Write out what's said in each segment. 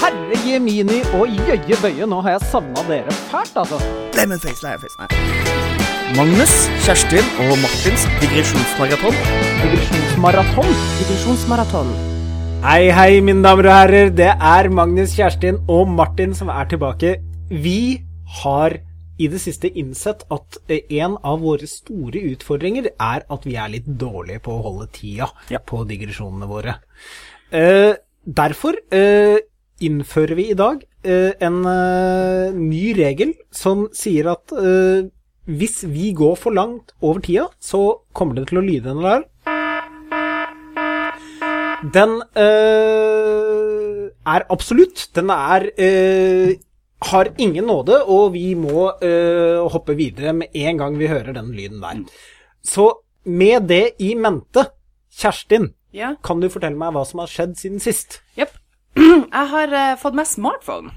Herre Jemini og jøye bøye, nå har jeg savna dere fælt, altså. Lemonface, lemonface, nei. Magnus, Kjerstin og Martins digresjonsmaraton. Digresjonsmaraton. Digresjonsmaraton. Hei, hei, mine damer og herrer. Det er Magnus, Kjerstin og Martin som er tilbake. Vi har i det siste innsett at eh, en av våre store utfordringer er at vi er litt dårlige på å holde tida Ja. på digresjonene våre. Eh, derfor eh, innfører vi i dag eh, en eh, ny regel som sier at eh, hvis vi går for langt over tida, så kommer det til å lyde en alarm. Den er absolutt. Den er har ingen nåde, og vi må øh, hoppe videre med en gang vi hører den lyden der. Så med det i mente, Kjerstin, Ja. kan du fortelle meg hva som har skjedd siden sist? Jepp. Jeg har uh, fått meg smartphone.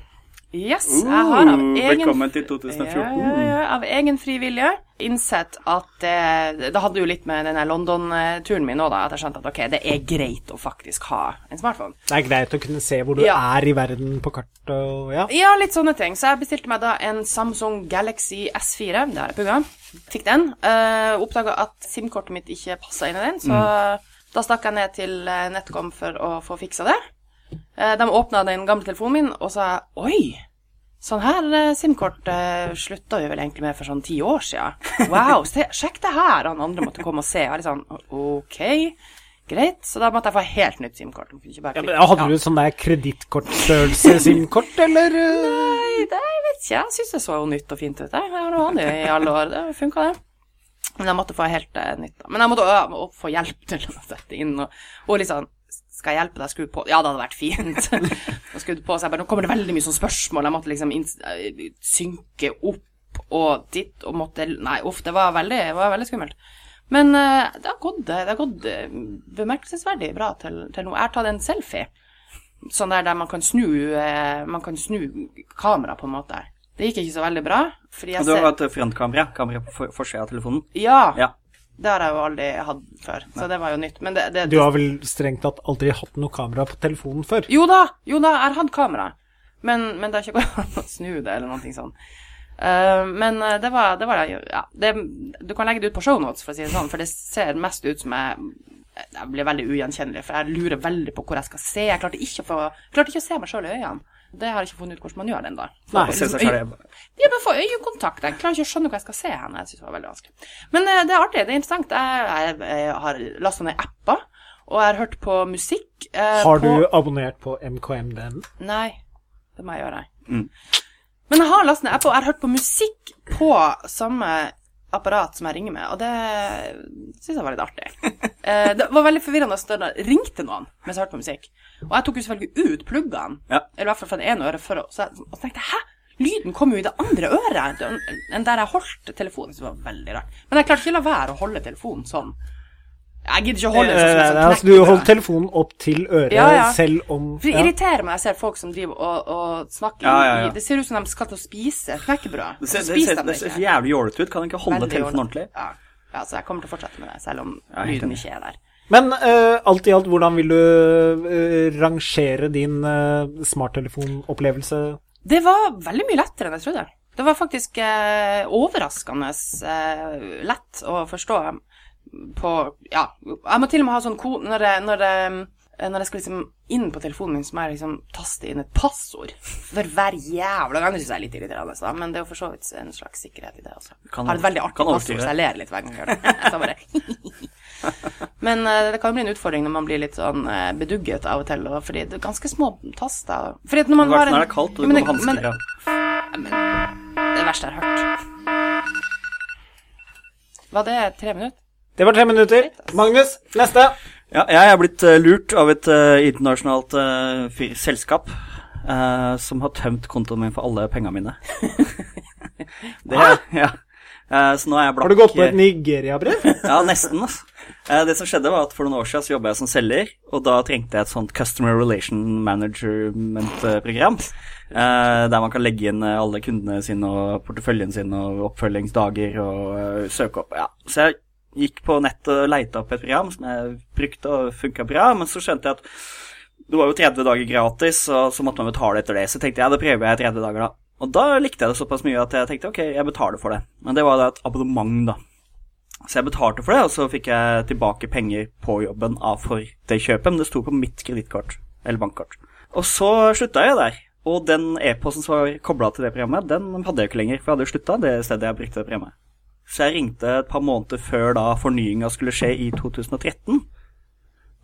Yes, jeg har av egen, Velkommen til 2014. Ja, ja, ja, av egen fri vilje innsett at det, det hadde jo litt med denne London-turen min òg, da, at jeg skjønte at ok, det er greit å faktisk ha en smartphone. Det er greit å kunne se hvor du Ja. er i verden på kartet og ja. Ja, litt sånne ting. Så jeg bestilte meg da en Samsung Galaxy S4. Det har jeg pugga. Fikk den. Uh, Oppdaga at SIM-kortet mitt ikke passa inn i den, så da stakk jeg ned til eh, NetCom for å få fiksa det. Eh, de åpna den gamle telefonen min og sa oi. Sånn her eh, SIM-kort uh, slutta vi vel egentlig med for sånn ti år sia. Wow, se, sjekk det her! Han andre måtte komme og se. Jeg var litt sånn OK, greit. Så da måtte jeg få helt nytt SIM-kort. Jeg Ja, Hadde du sånn der kredittkortstørrelse-SIM-kort, eller? øh? Nei, det jeg vet ikke. Jeg syns det så nytt og fint ut. Jeg Jeg har noe hatt det i alle år. Det funka, det. Men jeg måtte få helt eh, nytt. da. Men jeg måtte også, også få hjelp til å sette inn, og, og litt sånn Skal jeg hjelpe deg å skru på? Ja, det hadde vært fint. Og skrudde på, så jeg bare Nå kommer det veldig mye sånn spørsmål. Jeg måtte liksom eh, synke opp og dit og måtte Nei, uff, det var veldig, det var veldig skummelt. Men uh, det har gått, det har gått eh, bemerkelsesverdig bra til, til nå. Jeg har tatt en selfie. Sånn der, der man kan snu uh, Man kan snu kamera, på en måte. Det gikk ikke så veldig bra. Du har hatt frontkamera, kamera på for- forsida av telefonen. Ja, Ja. Det har jeg jo aldri hatt før. Så det var jo nytt. Men det, det, Du har vel strengt tatt aldri hatt noe kamera på telefonen før? Jo da, jo da, jeg har hatt kamera. Men, men det har ikke gått an å snu det, eller noe sånt. Uh, men eh, det var, det var ja, det, Du kan legge det ut på shownotes, for å si det sånn, for det ser mest ut som jeg jeg blir veldig ugjenkjennelig, for jeg lurer veldig på hvor jeg skal se. Jeg klarte ikke å, få, klarte ikke å se meg sjøl i øynene. Det har jeg ikke funnet ut hvordan man gjør det ennå. Nei, Se seg selv. Ja, men få øyekontakt. Jeg klarer ikke å skjønne hva jeg skal se henne. Jeg synes det var veldig vanskelig. Men eh, det er artig, det er interessant. Jeg, jeg, jeg har lasta ned apper, og jeg har hørt på musikk. eh, Har du på... abonnert på MKMDN? Nei, det må jeg gjøre. Mm. Men jeg har lastet ned apper, og jeg har hørt på musikk på samme apparat som jeg ringer med, og det syns jeg var litt artig. Eh, det var veldig forvirrende da jeg ringte noen mens jeg hørte på musikk. Og jeg tok jo selvfølgelig ut pluggene, Ja. eller i hvert fall fra det ene øret, for å, så jeg, og tenkte hæ? Lyden kom jo i det andre øret enn der jeg holdt telefonen. Så det var veldig rart. Men jeg klarte ikke å la være å holde telefonen sånn. Jeg gidder ikke å holde den sånn Eh, altså, du holdt telefonen opp til øret Ja, ja. selv om For det irriterer meg når jeg ser folk som driver og, og snakker Ja, ja, ja. Det ser ut som de skal til å spise knekkebrød. Det ser, det, ser, det ser så jævlig jålete ut. Kan de ikke holde Veldig telefonen ordentlig. Ja. ja, så jeg kommer til å fortsette med det, selv om Ja, lyden ikke er der. Men uh, alt i alt, hvordan vil du uh, rangere din uh, smarttelefonopplevelse? Det var veldig mye lettere enn jeg trodde. Det var faktisk overraskende lett å forstå på Ja, jeg må til og med ha sånn ko... Når jeg, når jeg, når jeg skal liksom inn på telefonen min, så må jeg liksom taste inn et passord for hver jævla gang. Det syns jeg er litt irriterende, da, men det er jo for så vidt en slags sikkerhet i det også. Kan Jeg har et veldig artig passord, så jeg ler litt hver gang jeg gjør det. Så bare Men uh, det kan jo bli en utfordring når man blir litt sånn uh, bedugget av og til, og fordi det er ganske små taster. Fordi at når man har en når det er kaldt og du men går med det- men- hansker. Ja. det er det verste jeg har hørt. Var det tre minutter? Det var tre minutter. Magnus, neste. Ja, jeg er blitt uh, lurt av et internasjonalt eh, fyr- selskap som har tømt kontoen min for alle pengene mine. det, ja. Eh, så nå er jeg blakk Har du gått på et Nigeria-brev? Ja, nesten. Altså. Det som skjedde, var at for noen år siden så jobba jeg som selger, og da trengte jeg et sånt Customer Relation Management-program. eh, Der man kan legge inn alle kundene sine og porteføljen sin og oppfølgingsdager og søke opp. Ja. Så jeg gikk på nettet og leita opp et program som jeg brukte og funka bra, men så skjønte jeg at det var jo 30 dager gratis, og så måtte man betale etter det. Så tenkte jeg ja, da prøver jeg 30 dager, da. Og da likte jeg det såpass mye at jeg tenkte ok, jeg betaler for det. Men det var da et abonnement, da. Så jeg betalte for det, og så fikk jeg tilbake penger på jobben av for det kjøpet, men det sto på mitt kredittkort, eller bankkort. Og så slutta jeg der. Og den e-posten som var kobla til det programmet, den hadde jeg ikke lenger, for jeg hadde jo slutta det stedet jeg brukte det programmet. Så jeg ringte et par måneder før da fornyinga skulle skje i 2013,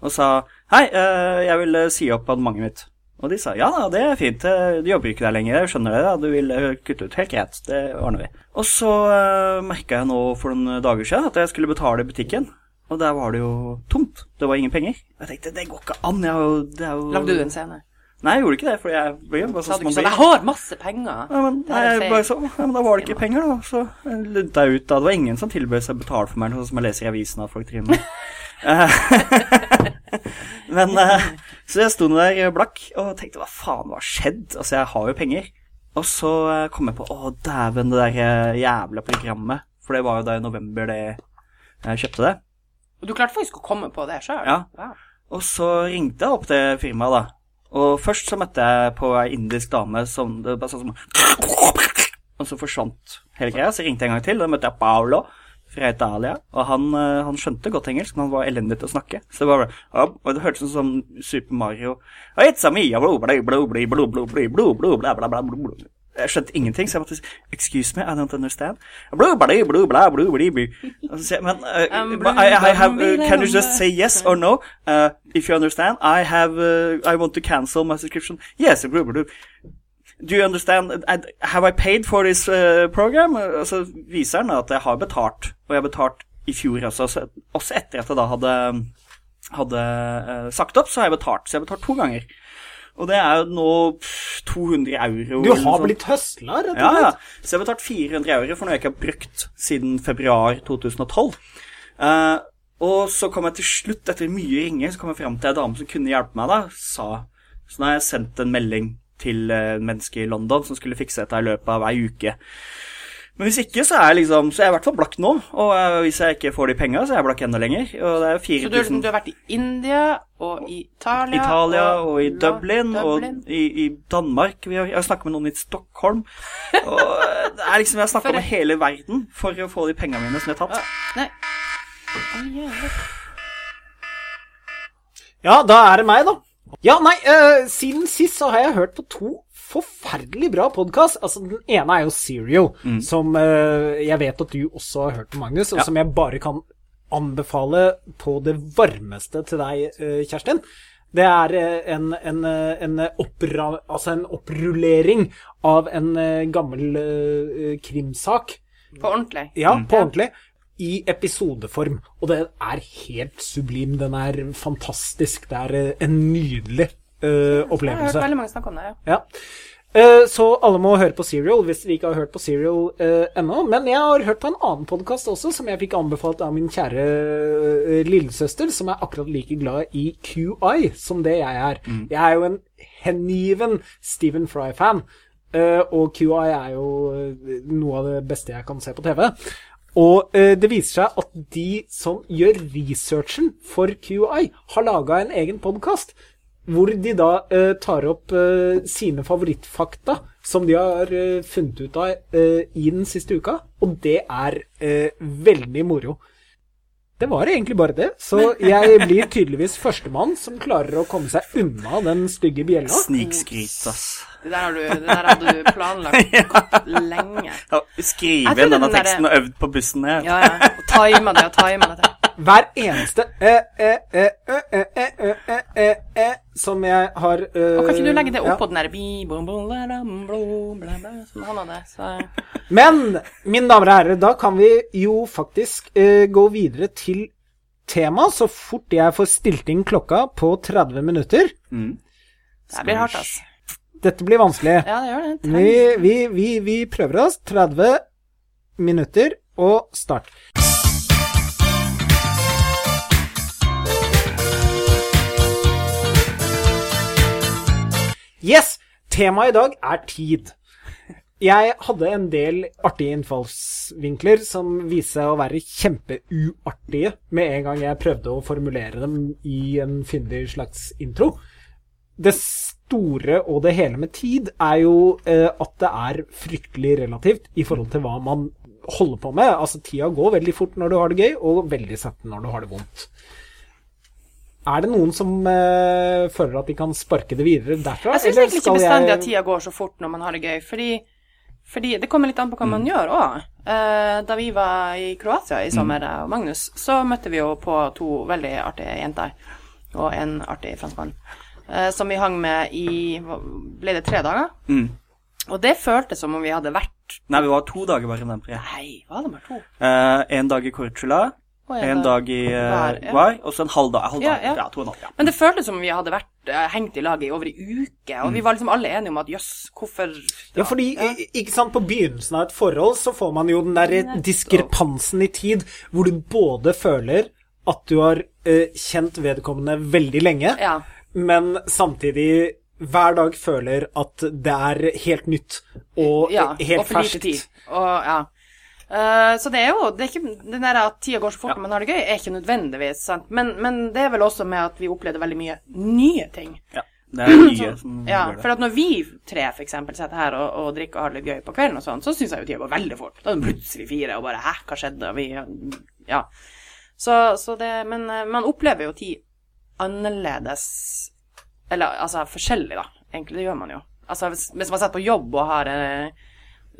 og sa hei, eh, jeg vil eh, si opp abonnementet mitt. Og de sa ja da, det er fint, eh, du jobber ikke der lenger, jeg skjønner det, da. du vil eh, kutte ut. Helt greit, det ordner vi. Og så uh, merka jeg nå for noen dager siden at jeg skulle betale butikken, og der var det jo tomt. Det var ingen penger. Jeg tenkte det går ikke an, jeg det er jo Lagde du en scene? Nei, jeg gjorde ikke det, for jeg ble jo bare sånn som man sånn blir. 'Jeg har masse penger'? Ja, men, nei, jeg feil. bare så, ja, men da var det ikke penger, da. Så lunta jeg ut da. Det var ingen som tilbød seg å betale for meg, sånn som jeg leser i avisen at folk driver med. Eh, men eh, Så jeg sto nå der blakk og tenkte hva faen, hva har skjedd? Altså, jeg har jo penger. Og så eh, kom jeg på å dæven, det der eh, jævla programmet. For det var jo da i november det jeg kjøpte det. Og du klarte faktisk å komme på det sjøl? Ja. Og så ringte jeg opp det firmaet, da. Og først så møtte jeg på ei indisk dame som det bare sånn som Og så forsvant hele greia. Så ringte jeg en gang til, og da møtte jeg Paolo fra Italia, og han, han, skjønte godt engelsk, men han var elendig til å snakke. Så det var bare, og det hørte ut som Super Mario Jeg skjønte ingenting, så jeg måtte si 'excuse me, I don't understand'. Men uh, can you just say yes or no? Uh, if you understand, I have uh, I want to cancel my subscription. Yes, blah, blah, blah. Do you understand? Have I paid for this uh, program? Og så viser han at jeg har betalt, og jeg har betalt i fjor også. Også etter at jeg da hadde, hadde uh, sagt opp, så har jeg betalt. Så jeg har betalt to ganger. Og det er jo nå 200 euro. Du har blitt høsla, rett og slett? Ja, ja. Så jeg har betalt 400 euro for noe jeg ikke har brukt siden februar 2012. Uh, og så kom jeg til slutt, etter mye ringer, så kom jeg fram til en dame som kunne hjelpe meg. da, sa, Så nå har jeg sendt en melding til eh, en menneske i London som skulle fikse dette i løpet av ei uke. Men hvis ikke, så er jeg liksom, så er jeg i hvert fall blakk nå. Og eh, hvis jeg ikke får de penga, så er jeg blakk enda lenger. Og det er Så du, 4000 du har vært i India og i Italia Italia og i Dublin, Dublin. og i, i Danmark. Vi har, jeg har snakket med noen i Stockholm. Og eh, det er liksom, Jeg har snakka med hele verden for å få de penga mine som jeg har tatt. Nei. Ja, da er det meg, da. Ja, nei, uh, siden sist så har jeg hørt på to forferdelig bra podkast. Altså, den ene er jo Serial, som uh, jeg vet at du også har hørt på, Magnus, og Ja. som jeg bare kan anbefale på det varmeste til deg, uh, Kjerstin. Det er en, en, en, oppra, altså en opprullering av en gammel krimsak. På ordentlig. Ja, på ordentlig. I episodeform. Og det er helt sublim. Den er fantastisk. Det er eh, en nydelig opplevelse Jeg har hørt veldig mange snakke om det, ja. Ja. Eh, så alle må høre på Serial hvis dere ikke har hørt på Serial eh, ennå. Men jeg har hørt på en annen podkast også, som jeg fikk anbefalt av min kjære eh, lillesøster, som er akkurat like glad i QI som det jeg er. Jeg er jo en hengiven Stephen Fry-fan, eh, og QI er jo eh, noe av det beste jeg kan se på TV. Og eh, det viser seg at de som gjør researchen for QI, har laga en egen podkast. Hvor de da eh, tar opp eh, sine favorittfakta som de har eh, funnet ut av eh, i den siste uka. Og det er eh, veldig moro. Det var egentlig bare det. Så jeg blir tydeligvis førstemann som klarer å komme seg unna den stygge bjella. Snikskryt, ass. Det der, har du, det der hadde du planlagt godt lenge. Ja, Skrive inn denne den der- teksten og øvd på bussen ned. Ja, ja. Time det og time det. Hver eneste som jeg har Kan ikke du legge det opp på den derre Men, mine damer og herrer, da kan vi jo faktisk gå videre til tema så fort jeg får stilt inn klokka på 30 minutter. Det blir hardt, ass. Dette blir vanskelig. Ja, det gjør det. Vi, vi, vi, vi prøver oss. 30 minutter og start. Yes! Temaet i dag er tid. Jeg hadde en del artige innfallsvinkler som viste seg å være kjempeuartige med en gang jeg prøvde å formulere dem i en fyndig slags intro. Det store og det hele med tid er jo eh, at det er fryktelig relativt i forhold til hva man holder på med. Altså, tida går veldig fort når du har det gøy, og veldig sett når du har det vondt. Er det noen som uh, føler at de kan sparke det videre derfra? Jeg syns egentlig ikke bestandig jeg- at tida går så fort når man har det gøy, fordi, fordi det kommer litt an på hva man gjør òg. da vi var i Kroatia i sommer, mm. og Magnus, så møtte vi jo på to veldig artige jenter og en artig franskmann, uh, som vi hang med i Ble det tre dager? Mm. Og det føltes som om vi hadde vært Nei, vi var to dager bare i den pre. Nei, var det bare to? Eh, en dag i Korčula, Og en dag i Hver, Var, ja. Og så en halv dag. Halv dag. ja. Ja, to og en halv. Ja. Men det føltes som om vi hadde vært eh, hengt i lag i over ei uke, og vi var liksom alle enige om at jøss, hvorfor Ja, fordi, ikke sant, på begynnelsen av et forhold så får man jo den der diskrepansen i tid, hvor du både føler at du har uh, kjent vedkommende veldig lenge, Ja. men samtidig hver dag føler at det er helt nytt og ja, helt og for lite ferskt. tid. Og, ja. Eh, så det er jo det er ikke, Den der at tida går så fort når man har det gøy, er ikke nødvendigvis sant. Men, men det er vel også med at vi opplevde veldig mye nye ting. ja. Det er nye som Ja, gjør det. for at når vi tre for eksempel sitter her og, og drikker og har det litt gøy på kvelden og sånn, så syns jeg jo tida går veldig fort. Da er det plutselig fire, og bare hæ, hva skjedde? Vi Ja. Så, så det Men eh, man opplever jo tid annerledes Eller altså forskjellig, da. Egentlig, det gjør man jo. Altså hvis, hvis man sitter på jobb og har eh,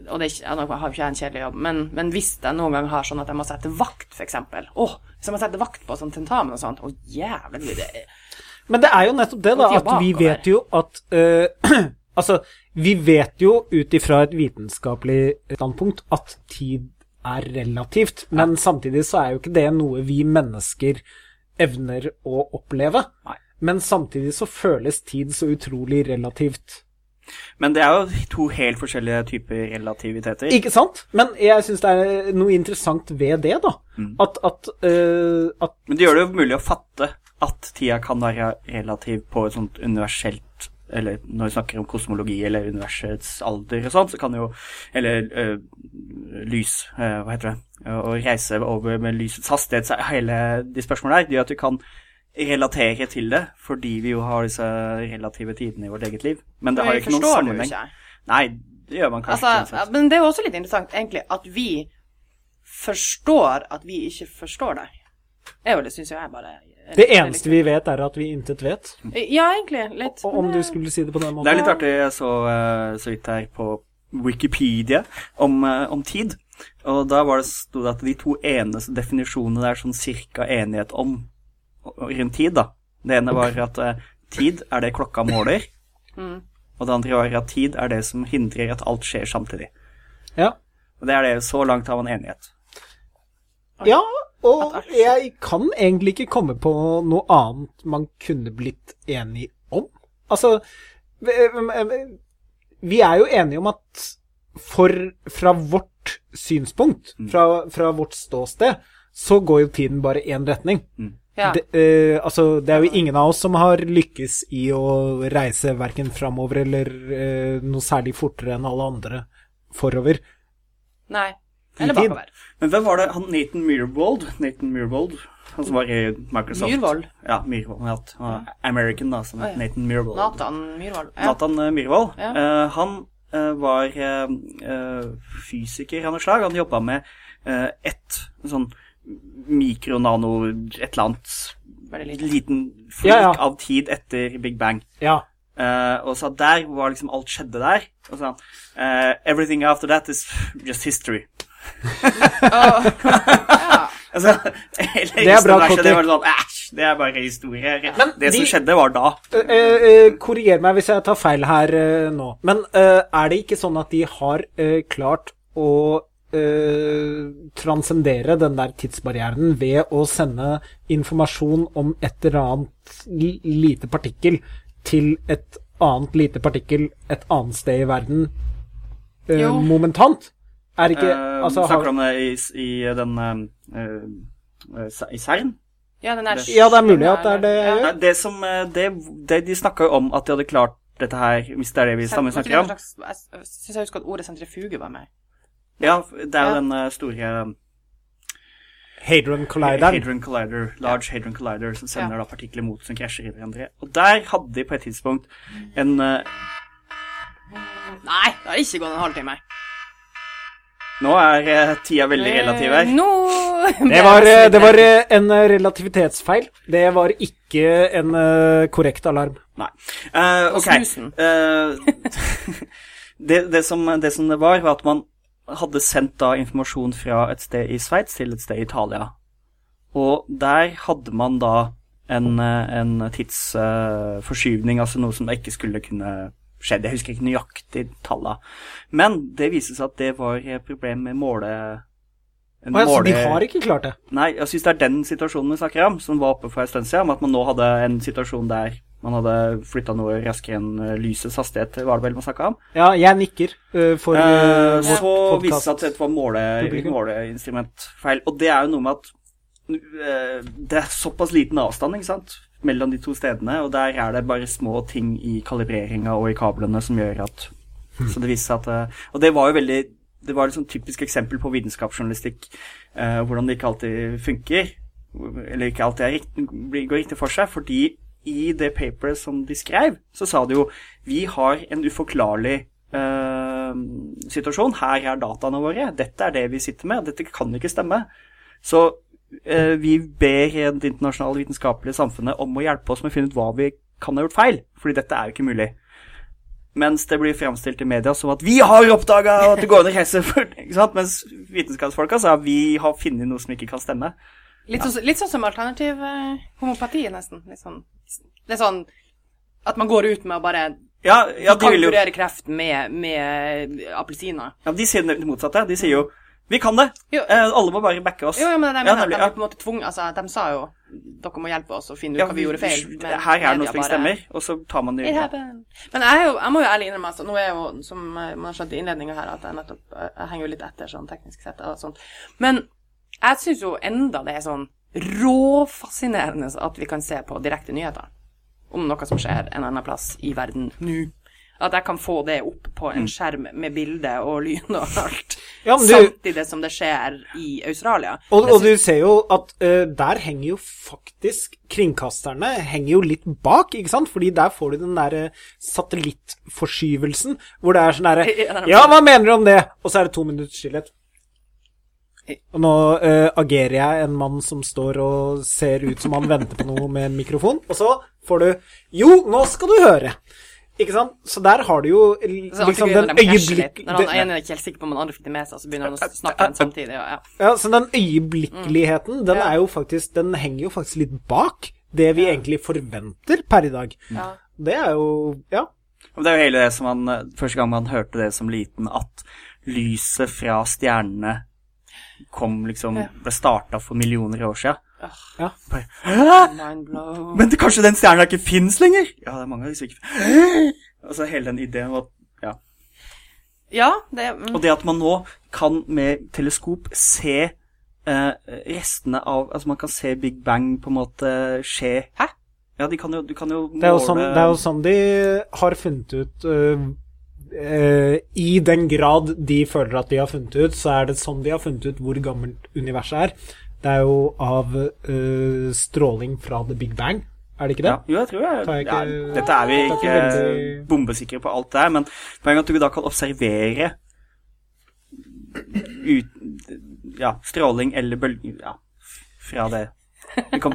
og det jeg har jo ikke en kjedelig jobb, men, men hvis jeg noen gang har sånn at jeg må sette vakt, eksempel Åh, hvis jeg må sette vakt på sånn tentamen og sånt, å jævlig det er. Men det er jo nettopp det, da, at vi vet jo at uh, Altså, vi vet jo ut ifra et vitenskapelig standpunkt at tid er relativt, men samtidig så er jo ikke det noe vi mennesker evner å oppleve. Nei. Men samtidig så føles tid så utrolig relativt. Men det er jo to helt forskjellige typer relativiteter. Ikke sant? Men jeg syns det er noe interessant ved det, da. At, at, uh, at Men det gjør det jo mulig å fatte at tida kan være relativ på et sånt universelt Eller når vi snakker om kosmologi eller universets alder og sånt, så kan jo Eller uh, lys, uh, hva heter det Å reise over med lysets hastighet, så hele de spørsmålene der, det gjør at du kan relatere til det, fordi vi jo har disse relative tidene i vårt eget liv. Men det har jo ikke noen jo sammenheng. Nei, det gjør man kanskje Altså, ikke. men det er jo også litt interessant, egentlig, at vi forstår at vi ikke forstår det. Jo det, syns jeg bare det eneste vi vet, er at vi intet vet. Ja, egentlig. Litt. Og om du skulle si det på den måten. Det er litt artig, jeg så eh, så vidt her på Wikipedia om, eh, om tid. Og da var det, sto det at de to eneste definisjonene det er sånn cirka enighet om rundt tid, da. Det ene var at eh, tid er det klokka måler. Og det andre var at tid er det som hindrer at alt skjer samtidig. Ja. Og det er det, så langt har man enighet. Ja, og jeg kan egentlig ikke komme på noe annet man kunne blitt enig om. Altså, vi- er jo enige om at for fra vårt synspunkt, fra, fra vårt ståsted, så går jo tiden bare én retning. Ja. Det, eh, altså, det er jo ingen av oss som har lykkes i å reise verken framover eller eh, noe særlig fortere enn alle andre forover. Nei. Eller bakover. Men hvem var det? Han Nathan Myhrvold? Nathan Myhrvold, han som var i Microsoft. Myhrvold. Ja, Myhrvold. Var American, da, som het. Nathan Myhrvold. Nathan Myhrvold. Ja. Nathan eh, Myhrvold. Ja. eh, han eh, var eh, fysiker av noe slag. Han jobba med ett sånn mikro-nano et eller annet en lite. liten flik Ja, ja. av tid etter Big Bang. Ja. Uh, og så der var liksom alt skjedde der. Og så eh, Everything after that is just history. altså, Det er bra, universet, Det var sånn Æsj, det er bare historie. Men det som skjedde, var da. Uh, eh, Korriger meg hvis jeg tar feil her nå, men eh, er det ikke sånn at de har klart å eh, transcendere den der tidsbarrieren ved å sende informasjon om et eller annet lite partikkel til et annet lite partikkel et annet sted i verden eh, Jo. momentant? Er ikke Eh, altså, snakker du om det i, i den eh, eh, I CERN? Ja, den er Ja, det er mulig at det er det Ja. det som Det, det de snakka jo om at de hadde klart dette her, hvis det er det vi sammen snakker om. det Jeg syns jeg husker at ordet sentrifuge var med. Ja, det er jo Ja. den eh, store Hadron Collider. Hadron Collider, Large Hadron Collider, som sender da partikler mot som krasjer i hverandre. Og der hadde de på et tidspunkt en uh... Nei, det har ikke gått en halvtime. Nå er uh, tida veldig relativ her. Nå Det var, eh, det var eh, en eh, relativitetsfeil. Det var ikke en eh, korrekt alarm. Nei. Eh, ok. Eh, det, det, som, det som det var, var at man hadde sendt da informasjon fra et sted i Sveits til et sted i Italia. Og der hadde man da en, eh, en tidsforskyvning, altså noe som ikke skulle kunne skjedd. Jeg husker ikke nøyaktig tallene. Men det viste seg at det var et problem med måle... en Å ja, så de har ikke klart det? Nei, jeg syns det er den situasjonen vi snakker om, som var oppe for en stund siden, om at man nå hadde en situasjon der man hadde flytta noe raskere enn eh, lysets hastighet, var det vel man snakka om? Ja, jeg nikker uh, for vårt eh, så podcast. viste det seg at dette var måle, måleinstrumentfeil. Og det er jo noe med at uh, det er såpass liten avstand ikke sant, mellom de to stedene, og der er det bare små ting i kalibreringa og i kablene som gjør at Så det viste seg at Og det var jo veldig Det var et sånn typisk eksempel på vitenskapsjournalistikk, eh, hvordan det ikke alltid funker. Eller ikke alltid er rikt, går riktig for seg, fordi i det paperet som de skrev, så sa de jo vi har en uforklarlig eh, situasjon. Her er dataene våre. Dette er det vi sitter med. Dette kan ikke stemme. Så eh, vi ber det internasjonale vitenskapelige samfunnet om å hjelpe oss med å finne ut hva vi kan ha gjort feil, fordi dette er jo ikke mulig. Mens det blir fremstilt i media som at 'vi har oppdaga at det går for ikke? Mens vitenskapsfolka sa 'vi har funnet noe som ikke kan stemme'. Litt, sånn, litt sånn som alternativ eh, homopati, nesten. Litt sånn, det er sånn at man går ut med å bare Ja, ja de kan vil jo kurere kreft med, med appelsiner. ja, De sier det motsatte. De sier jo 'vi kan det'. Eh, alle må bare backe oss. Jo, jo, men det er Ja, nemlig, De på en måte tvunget Altså, de sa jo dere må hjelpe oss å finne ut hva vi gjorde feil. men her er det noe som ikke stemmer, og så tar man det ut. Men jeg, jo, jeg må jo ærlig innrømme, altså, nå er jeg jo, som eh, man har skjønt i innledninga her, at jeg nettopp eh, jeg henger jo litt etter sånn teknisk sett og sånt. Men jeg syns jo enda det er sånn råfascinerende at vi kan se på direkte nyheter om noe som skjer en annen plass i verden nå. At jeg kan få det opp på Mm. en skjerm med bilde og lyn og alt. Ja, du- Samtidig som det skjer i Australia. Og, og du ser jo at uh, der henger jo faktisk Kringkasterne henger jo litt bak, ikke sant? Fordi der får du den derre satellittforskyvelsen hvor det er sånn derre Ja, hva mener du om det? Og så er det to minutters stillhet. Og nå uh, agerer jeg en mann som står og ser ut som han venter på noe med en mikrofon, og så får du Jo, nå skal du høre! Ikke sant? Så der har du jo liksom den øyeblikk... Når han ene er ikke helt sikker på om den andre fikk det med seg, så begynner han å snakke den samtidig. Ja. Ja, så den øyeblikkeligheten, den er jo faktisk Den henger jo faktisk litt bak det vi egentlig forventer per i dag. Ja. Det er jo Ja. Det er jo hele det som man eh, Første gang man hørte det som liten, at lyset fra stjernene kom liksom Ja. Ble starta for millioner år siden. Ja. Bare? Men det, kanskje den stjerna ikke fins lenger? Ja, det er mange av disse ikke Altså hele den ideen om at Ja. Ja, det mm. Og det at man nå kan med teleskop se eh, restene av Altså man kan se Big Bang på en måte skje. Hæ? Ja, de kan jo, du kan jo Det er jo sånn, det er jo sånn de har funnet ut øh, øh, I den grad de føler at de har funnet ut, så er det sånn de har funnet ut hvor gammelt universet er. Det er jo av øh, stråling fra the big bang, er det ikke det? Ja, jo, jeg tror jeg, jeg ja, Dette er vi ikke ikke veldig- bombesikre på alt det her, men poenget er at du da kan observere ut, ja, stråling eller bølger ja, fra det. Vi kan,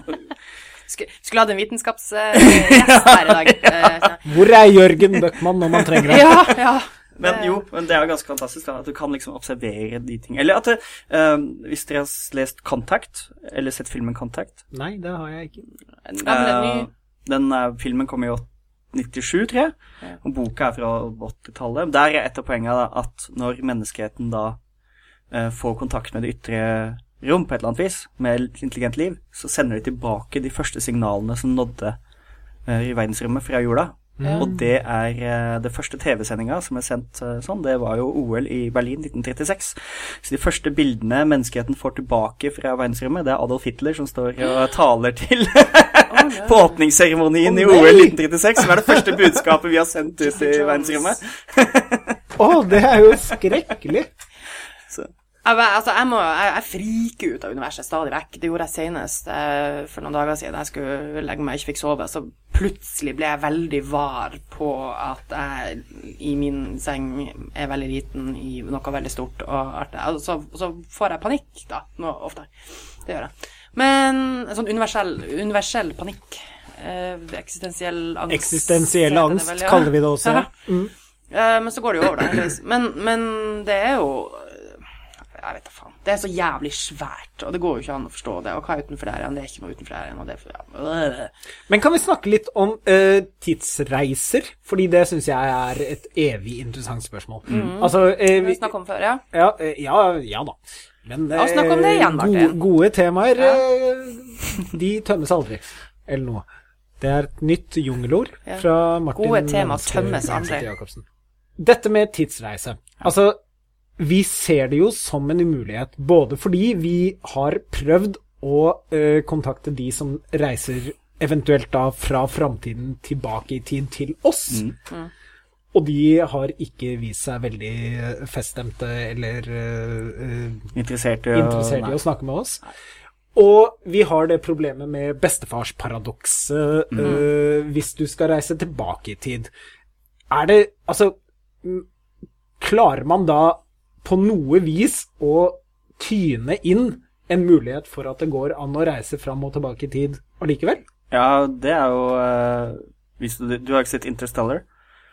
Skulle, skulle hatt en vitenskapsgjest her i dag. ja. Hvor er Jørgen Bøckmann når man trenger ham? ja, ja. men jo, men det er jo ganske fantastisk da, at du kan liksom observere de ting. Eller at det, eh, hvis dere har lest Contact, eller sett filmen Contact Nei, det har jeg ikke. En eh, Den eh, filmen kom i 97, tror jeg, og boka er fra 80-tallet. Der er et av poengene da, at når menneskeheten da uh, får kontakt med det ytre rom på et eller annet vis, med intelligent liv, så sender de tilbake de første signalene som nådde eh, i verdensrommet fra jorda. Og det er eh, det første TV-sendinga som er sendt eh, sånn. Det var jo OL i Berlin 1936. Så de første bildene menneskeheten får tilbake fra verdensrommet, det er Adolf Hitler som står og taler til på åpningsseremonien i OL 1936, som er det første budskapet vi har sendt ut i verdensrommet. Å, det er jo skrekkelig. Jeg, altså, jeg, må, jeg, jeg friker ut av universet stadig vekk. Det gjorde jeg senest eh, for noen dager siden. Jeg skulle legge meg og ikke fikk sove. Så plutselig ble jeg veldig var på at jeg i min seng er veldig liten i noe veldig stort. Og og så, så får jeg panikk, da. Nå, ofte. Det gjør jeg. Men en sånn universell, universell panikk. Eh, eksistensiell angst. Eksistensiell angst vel, ja. kaller vi det også. Ja. Mm. Eh, men så går det jo over, da. Men, men det er jo Jeg vet da faen. Det er så jævlig svært, og det går jo ikke an å forstå det. Og hva er utenfor der igjen? Det er ikke noe utenfor der igjen. Og det er for, ja. Men kan vi snakke litt om uh, tidsreiser? Fordi det syns jeg er et evig interessant spørsmål. Altså uh, vi, vi snakket om før, ja. ja, uh, ja, ja da. Men uh, om det igjen, gode, gode temaer, Ja. de tømmes aldri. Eller noe. Det er et nytt jungelord fra Martin Gode tema tømmes aldri. Dette med tidsreise. Altså, vi ser det jo som en umulighet, både fordi vi har prøvd å eh, kontakte de som reiser eventuelt da fra framtiden tilbake i tid til oss. Og de har ikke vist seg veldig eh, feststemte eller eh, eh, Interessert i å interessert i å snakke med oss. Og vi har det problemet med bestefarsparadoxet øh, hvis du skal reise tilbake i tid. Er det Altså, klarer man da på noe vis å tyne inn en mulighet for at det går an å reise fram og tilbake i tid allikevel? Ja, det er jo uh, hvis du, du har ikke sett Interstellar?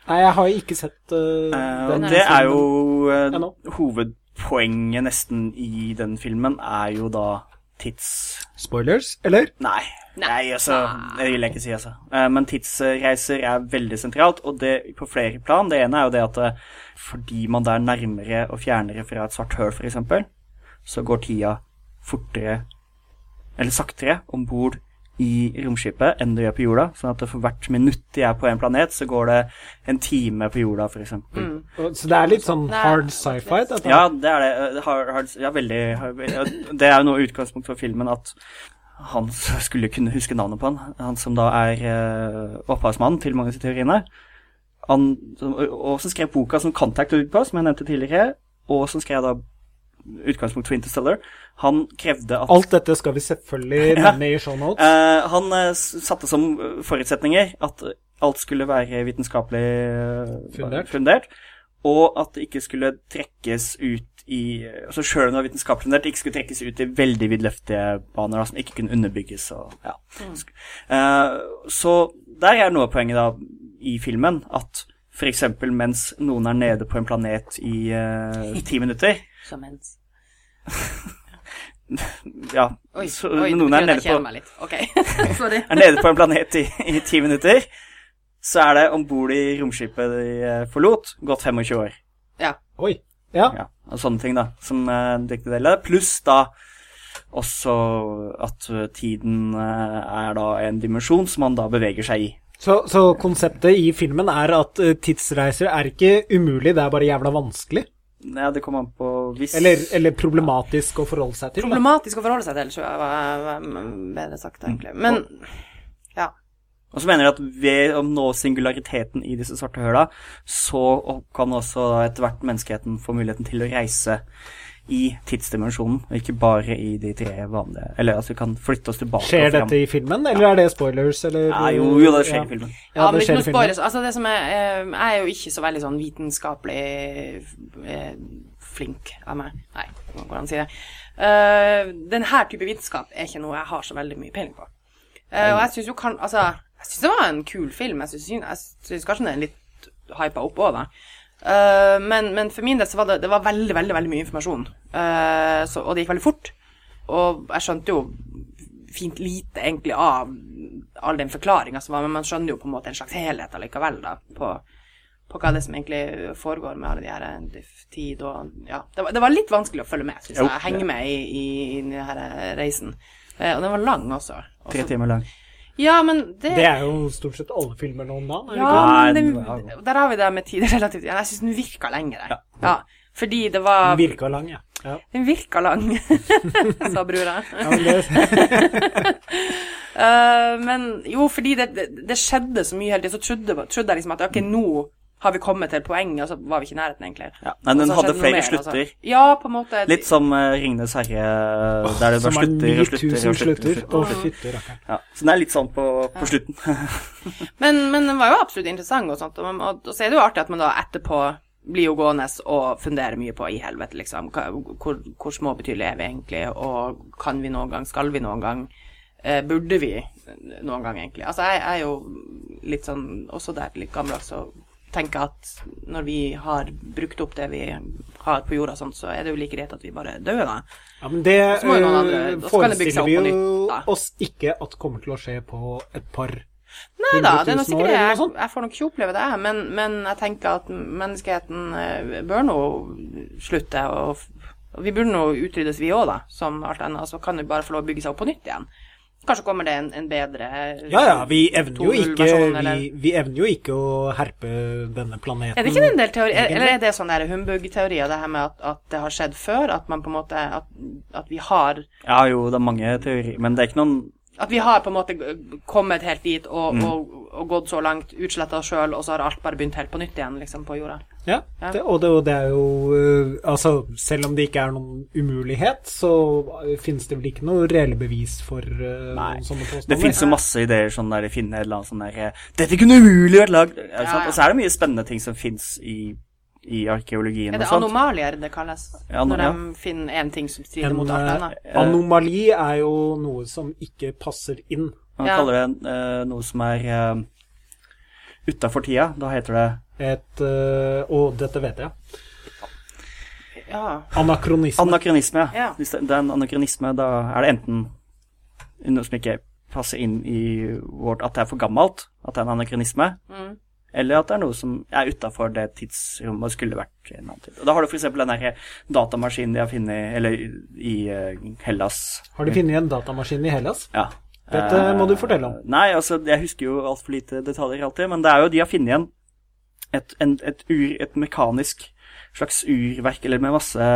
Nei, jeg har ikke sett uh, uh, den det er jo Hovedpoenget nesten i den filmen er jo da tids... Spoilers, eller? Nei. Nei, altså, det vil jeg ikke si, altså. Eh, Men tidsreiser er veldig sentralt, og det på flere plan. Det ene er jo det at eh, fordi man da er nærmere og fjernere fra et svart høl, f.eks., så går tida fortere, eller saktere, om bord i romskipet enn det gjør på jorda. Sånn at for hvert minutt de er på en planet, så går det en time på jorda, f.eks. Mm. Så det er litt sånn hard sci-fi? Ja, det er det. Hard, Har, har, ja, veldig hard, Det er jo noe utgangspunkt for filmen at han skulle kunne huske navnet på han, han som da er uh, opphavsmannen til mange av teoriene. Han som, og som skrev boka som Contact ut på, som jeg nevnte tidligere, og som skrev da utgangspunkt for Interstellar. Han krevde at Alt dette skal vi selvfølgelig nevne i shownotes. Uh, han uh, satte som eh, forutsetninger at alt skulle være vitenskapelig eh, Fundert. fundert, og at det ikke skulle trekkes ut i altså Sjøl om det var vitenskapelig fundert, ikke skulle trekkes ut i veldig vidløftige baner da, som ikke kunne underbygges. Og, ja. Eh, så der er noe av poenget da i filmen, at f.eks. mens noen er nede på en planet i eh, ti minutter Som mens. Ja, Oi, så, oi noen er nede på okay. Er nede på en planet i, i ti minutter, så er det om bord i romskipet de eh, forlot, gått 25 år. Ja. Oi. Ja. Ja, og sånne ting, da, som er en viktig del av det. Pluss da også at eh, tiden eh, er da en dimensjon som man da beveger seg i. Så, så konseptet i filmen er at eh, tidsreiser er ikke umulig, det er bare jævla vanskelig? Ja, det kommer an på hvis Eller, eller problematisk å forholde seg til? Problematisk å forholde seg til, tror jeg var bedre sagt, egentlig. Men ja. Og så mener jeg at ved å nå singulariteten i disse svarte høla, så kan også etter hvert menneskeheten få muligheten til å reise i tidsdimensjonen, og ikke bare i de tre vanlige Eller altså vi kan flytte oss tilbake Skjer og dette i filmen, eller er det spoilers? Eller, Ja, jo, jo, det skjer i filmen. Ja, Ja, det skjer i filmen. spoilers. Altså, det som er eh, Jeg er jo ikke så veldig sånn vitenskapelig eh, flink av meg. Nei, hvordan si det. Uh, den her type vitenskap er ikke noe jeg har så veldig mye peiling på. Uh, og jeg syns jo kan Altså, jeg syns det var en kul film. Jeg syns, kanskje den er litt hypa opp òg, da. Uh, men, men for min del så var det, det var veldig, veldig veldig mye informasjon. Uh, så, og det gikk veldig fort. Og jeg skjønte jo fint lite egentlig av all den forklaringa som var, men man skjønner jo på en måte en slags helhet allikevel, da, på, på hva det er som egentlig foregår med alle de her tid og Ja. Det var, det var litt vanskelig å følge med, syns jeg. Henge med i, i, i denne reisen. Eh, og den var lang også. også. Tre timer lang. Ja, men det, Det er jo stort sett alle filmer nå om dagen. Ja, men det, der har vi det med tid relativt Jeg syns den virka lengre. Ja. Ja. Fordi det var Den virka lang, ja. ja. Den virka lang, sa brura. ja men det, Eh, men jo, fordi det, det, det skjedde så mye hele tiden, så trodde, trodde jeg liksom at ok, nå har vi kommet til poenget, og så var vi ikke i nærheten, egentlig. Ja. Men den hadde flere mer, altså. slutter. Ja, på en måte. Litt som uh, Ringenes herre, der det bare er slutter og slutter og slutter. slutter. og Å, slutter. fytti. Ja. Så den er litt sånn på, på slutten. Men, men den var jo absolutt interessant, og sånt, og, og, og så er det jo artig at man da etterpå blir jo gående og funderer mye på i helvete, liksom. Hva, hvor, hvor små betydelige er vi egentlig, og kan vi noen gang, skal vi noen gang, eh, burde vi noen gang, egentlig. Altså, jeg er jo litt sånn, også der litt gammeldags, og tenker at når vi har brukt opp det vi har på jorda, sånt, så er det jo like greit at vi bare dør, da. Ja, men det andre- eh, forestiller vi jo nytt, oss ikke at kommer til å skje på et par Nei da, det er 100 000 noe sikkert jeg, jeg får nok ikke oppleve det, men, men jeg tenker at menneskeheten eh, bør nå slutte, og, vi burde nå utryddes vi òg, da, som alt annet. Så kan det bare få lov å bygge seg opp på nytt igjen. Kanskje kommer det en, en bedre Ja ja, vi evner jo ikke, vi, vi evner jo ikke å herpe denne planeten. Er det ikke en del teori, egentlig. eller er det sånn humbug-teorier, det her med at, at det har skjedd før? At man på en måte At, at vi har Ja jo, det er mange teorier, men det er ikke noen At vi har på en måte kommet helt dit og, Mm. og, og gått så langt, utsletta oss sjøl, og så har alt bare begynt helt på nytt igjen, liksom, på jorda? Ja, Ja. det, og, det, og det er jo øh, Altså, selv om det ikke er noen umulighet, så øh, finnes det vel ikke noe reelle bevis for uh, Nei. sånne påstander. Det finnes jo masse ideer sånn der de finner et eller annet sånn der eh, Dette kunne umulig vært lagd! Ja, Ja, ja. Og så er det mye spennende ting som fins i, i arkeologien Er det er anomalier det kalles? Ja, no- når ja. de finner én ting som strider En mot alt annet? anomali er jo noe som ikke passer inn. Man Ja. kaller det uh, noe som er uh, utafor tida. Da heter det Et Og dette vet jeg. Ja. Anakronisme. anakronisme. Ja. Ja. Hvis det, det er en anakronisme, da er det enten noe som ikke passer inn i vårt At det er for gammelt, at det er en anakronisme, Mm. eller at det er noe som er utafor det tidsrommet skulle vært i en annen tid. Og da har du f.eks. den der datamaskinen de har funnet Eller i eh, Hellas. Har de funnet en datamaskin i Hellas? Ja. Dette må du Eh, fortelle om. Nei, altså, jeg husker jo altfor lite detaljer alltid, men det er jo de har funnet igjen et, en, et, ur, et mekanisk slags urverk, eller med masse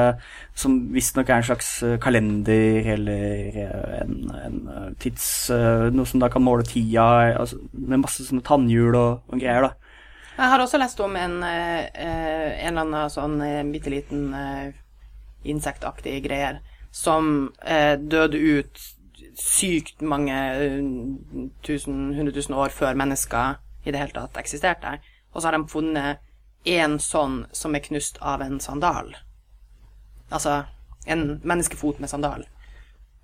Som visstnok er en slags eh, kalender, eller eh, en, en eh, tids... Noe som da kan måle tida, altså, med masse sånne tannhjul og, og greier, da. Jeg har også lest om en, en eller annen sånn bitte liten insektaktig greier som døde ut sykt mange tusen, hundre tusen år før mennesker i det hele tatt eksisterte. Og så har de funnet én sånn som er knust av en sandal. Altså en menneskefot med sandal.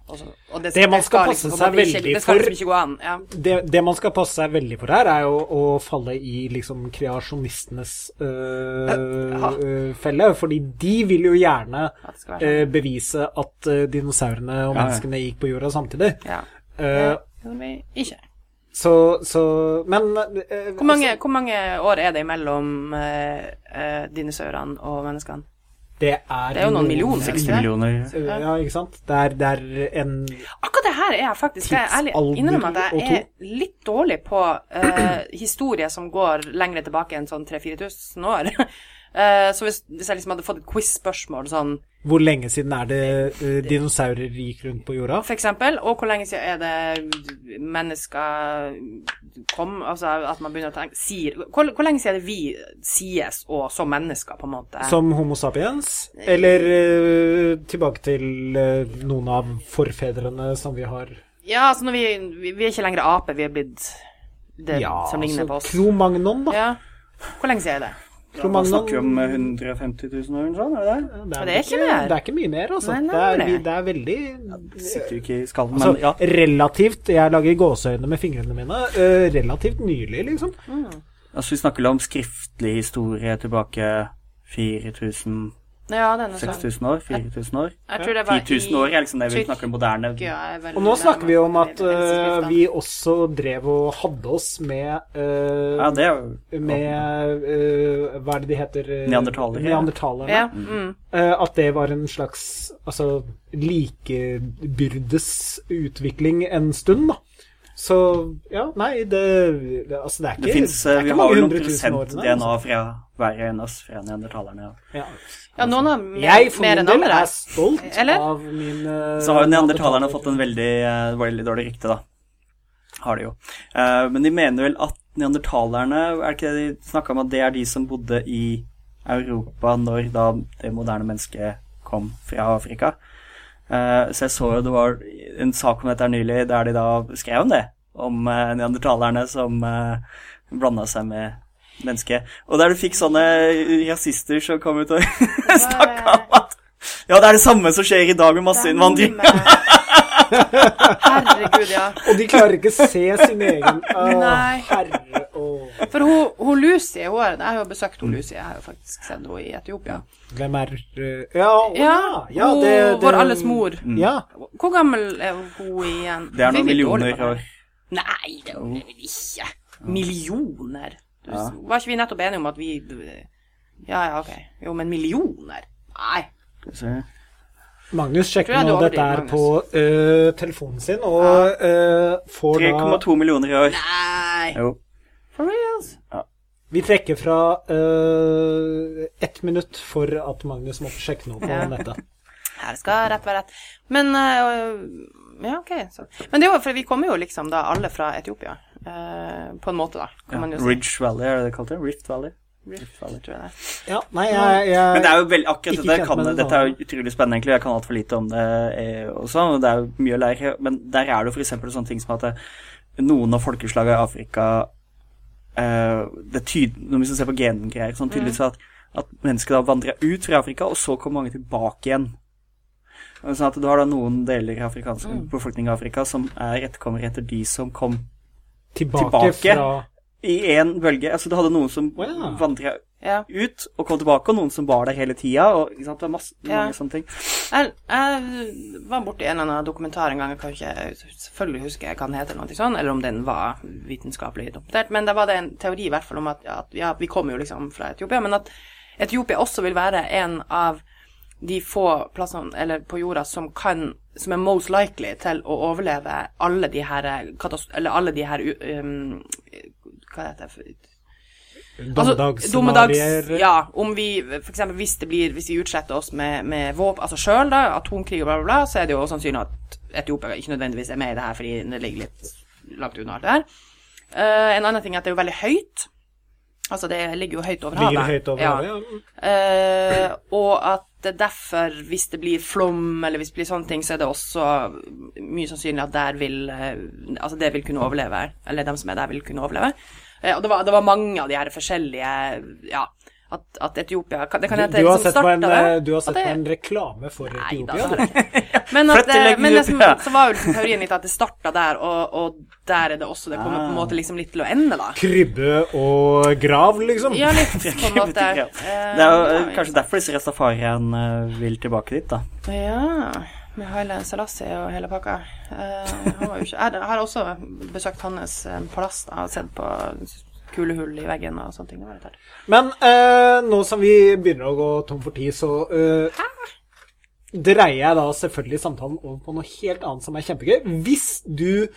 Og, så, og det, Det man skal passe liksom, seg ikke- veldig Det skal for- liksom an. Ja. det, det man skal passe seg veldig for her, er jo å falle i liksom kreasjonistenes øh, Ja. felle. Fordi de vil jo gjerne skal sånn. øh, bevise at øh, dinosaurene og ja. menneskene gikk på jorda samtidig. Ja. Uh, Det gjorde vi ikke. Så, så Men øh, Hvor mange, hvor mange år er det mellom eh, eh, dinosaurene og menneskene? det, er Det er jo noen millioner, 60 millioner. Ja, ikke sant? Det er, det er en Akkurat det her er jeg faktisk skal jeg ærlig innrømme at jeg er litt dårlig på uh, historie som går lengre tilbake enn sånn 3000-4000 år. uh, så hvis, hvis jeg liksom hadde fått et quiz-spørsmål sånn Hvor lenge siden er det uh, dinosaurer gikk rundt på jorda? for eksempel, og hvor lenge siden er det mennesker kom Altså at man begynner å tenke sier, hvor, hvor lenge siden er det vi sies og som mennesker, på en måte? Som Homo sapiens? Eller uh, tilbake til uh, noen av forfedrene som vi har Ja, altså når vi, vi, vi er ikke lenger aper, vi er blitt det Ja, som ligner altså på oss. Ja, altså Kromagnon, da. Ja. Hvor lenge siden er det? Man snakker jo om eh, 150 000 år sånn, er det det? det det er ikke mer. Det er ikke mye mer, altså. Nei, nei, det, er, nei. det er veldig Sitter jo ikke i skallen, Altså, men ja. relativt Jeg lager gåseøyne med fingrene mine. Uh, relativt nylig, liksom. Altså, vi snakker om skriftlig historie tilbake 4000 Ja, det er noe sånt. 6000 år? 4000 år? Jeg tror det var 10 000 år er liksom det vi snakker om moderne er Og nå snakker vi om at uh, vi også drev og hadde oss med uh, Ja, det er jo Med uh, Hva er det de heter? Neandertalere. Neandertalerne. Ja, mm. Eh, at det var en slags altså, likebyrdes utvikling en stund, da. Så ja, nei, det, det Altså, det er ikke Det finnes, det er Vi ikke har jo vel noen hundre tusen prosent årene, DNA altså. fra hver en av oss, fra neandertalerne. Ja. Ja, noen har mer, Jeg for mer min enn del er stolt Eller? av min uh, Så har jo neandertalerne fått en veldig, eh, veldig dårlig rykte, da. Har de jo. Uh, men de mener vel at neandertalerne Er det ikke det de snakka om at det er de som bodde i Europa når da det moderne mennesket kom fra Afrika? Eh, så jeg så jo det var en sak om dette nylig der de da skrev om det. Om uh, neandertalerne som uh, blanda seg med mennesket. Og der du fikk sånne rasister som kom ut og snakka om at Ja, det er det samme som skjer i dag med masseinnvandring. Herregud, ja. Og de klarer ikke se sin egen Å, Nei. For hun, hun Lucy, hun har, jeg har jo besøkt hun Lucy, jeg har jo faktisk sett henne i Etiopia. Hvem er uh, Ja, å, Ja, ja, hun, det, det, vår alles mor. Ja. Hvor gammel er hun igjen? Det er noen millioner år. Nei, det er hun ikke. Millioner? Du, Ja. Var ikke vi nettopp enige om at vi Ja, ja, ok. Jo, men millioner? Nei. Skal vi se. Magnus sjekker nå dette her på uh, telefonen sin, og uh, får da 3,2 millioner i år. Nei. Jo. For reals? Vi trekker fra uh, ett minutt for at Magnus måtte sjekke noe på Ja. nettet. Her skal rett være rett. Men uh, Ja, OK. Så. Men det er jo for vi kommer jo liksom da alle fra Etiopia. uh, på en måte, da, kan man jo si. Ridge Valley, er det det kalt? det? Rift Valley? Rift Valley, tror jeg det. Ja, nei, jeg, jeg Men det er jo veldig akkurat dette, kan, det dette er jo utrolig spennende, egentlig. Jeg kan altfor lite om det også, og det er jo mye å lære. Men der er det jo f.eks. sånne ting som at noen av folkeslagene i Afrika eh, det tyder, Når vi ser på gengreier, sånn tydeligvis at, at mennesker da vandrer ut fra Afrika, og så kommer mange tilbake igjen. Sånn at du har da noen deler av afrikansk befolkning i Afrika som er etterkommere etter de som kom tilbake, tilbake. fra i én bølge. Altså du hadde noen som oh, ja. vandret Ja. ut og kom tilbake, og noen som var der hele tida. Og, ikke sant? Det var masse, Ja. mange sånne ting. Jeg, jeg var borti en eller annen dokumentar en gang, jeg kan ikke selvfølgelig huske hva den heter, eller noe sånt, eller om den var vitenskapelig dokumentert, men da var det en teori i hvert fall om at, at ja, vi kommer jo liksom fra Etiopia, men at Etiopia også vil være en av de få plassene eller på jorda som kan som er most likely til å overleve alle de her alle de her um, Hva heter det? dommedagsscenarioer. dommedags, ja, om vi for eksempel hvis det blir Hvis vi utsletter oss med, med våpen, altså sjøl, da, atomkrig og bla, bla, bla, så er det jo sannsynlig at Etiopia ikke nødvendigvis er med i det her fordi det ligger litt langt unna alt det her. Uh, en annen ting er at det er jo veldig høyt. Altså, det ligger jo høyt over Ligger havet. høyt over ja. havet. Ja. Uh, og at er derfor, hvis det blir flom, eller hvis det blir sånne ting, så er det også mye sannsynlig at der vil eh, Altså, det vil kunne overleve. Eller de som er der, vil kunne overleve. Eh, og det var, det var mange av de her forskjellige Ja, at, at Etiopia Det kan Du, hete du har liksom en, starta det, eh, du har sett på en reklame for Nei da, Etiopia? ikke. Men, at, eh, men det som, så var jo liksom teorien litt at det starta der, og, og der er det også Det kommer på en måte liksom litt til å ende, da. Krybbe og grav, liksom? Ja, litt på en måte. Eh, Det er jo eh, kanskje derfor disse restafariene eh, vil tilbake dit, da. Ja, med Haile Selassie og hele pakka. Uh, han var jo ikke, jeg har også besøkt hans eh, palass da, og sett på kulehull i veggen og sånne ting. Men uh, nå som vi begynner å gå tom for tid, så uh, dreier jeg da selvfølgelig samtalen over på noe helt annet som er kjempegøy. Hvis du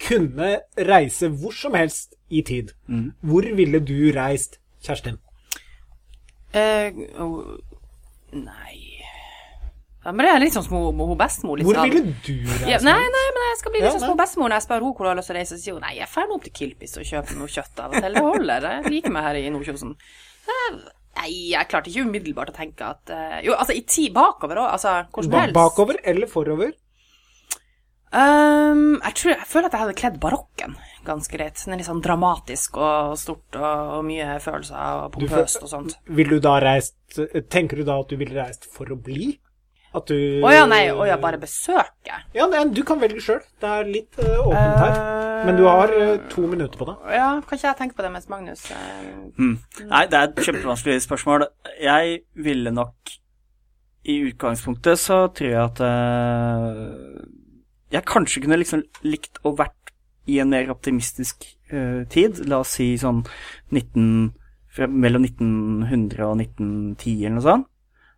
kunne reise hvor som helst i tid, hvor ville du reist, Kjerstin? Eh, oh, men det er litt sånn som hun hun bestemor. Liksom. Hvor ville du reise? ja, Nei, nei, men jeg skal bli litt Ja, sånn som bestemor når jeg spør henne hvor hun har lyst til å reise. Så sier hun nei, jeg drar opp til Kilpis og kjøper noe kjøtt av og til. Det holder. Jeg liker meg her i Nordkjosen. Nei, jeg klarte ikke umiddelbart å tenke at uh, Jo, altså i tid bakover òg. Altså hvor som helst. bakover eller forover? Um, jeg, tror, jeg føler at jeg hadde kledd barokken ganske greit. Den er litt sånn dramatisk og stort og, og mye følelser og pompøst og sånt. Vil du da reist Tenker du da at du ville reist for å bli? At du Å ja, nei, å ja, bare besøke. Ja, nei, du kan velge sjøl. Det er litt uh, åpent her. Men du har uh, to minutter på det. Ja, kan ikke jeg tenke på det mens Magnus eh, Mm. Nei, det er et kjempevanskelig spørsmål. Jeg ville nok I utgangspunktet så tror jeg at eh, jeg kanskje kunne liksom likt å vært i en mer optimistisk eh, tid. La oss si sånn 19, fra, mellom 1900 og 1910 eller noe sånt.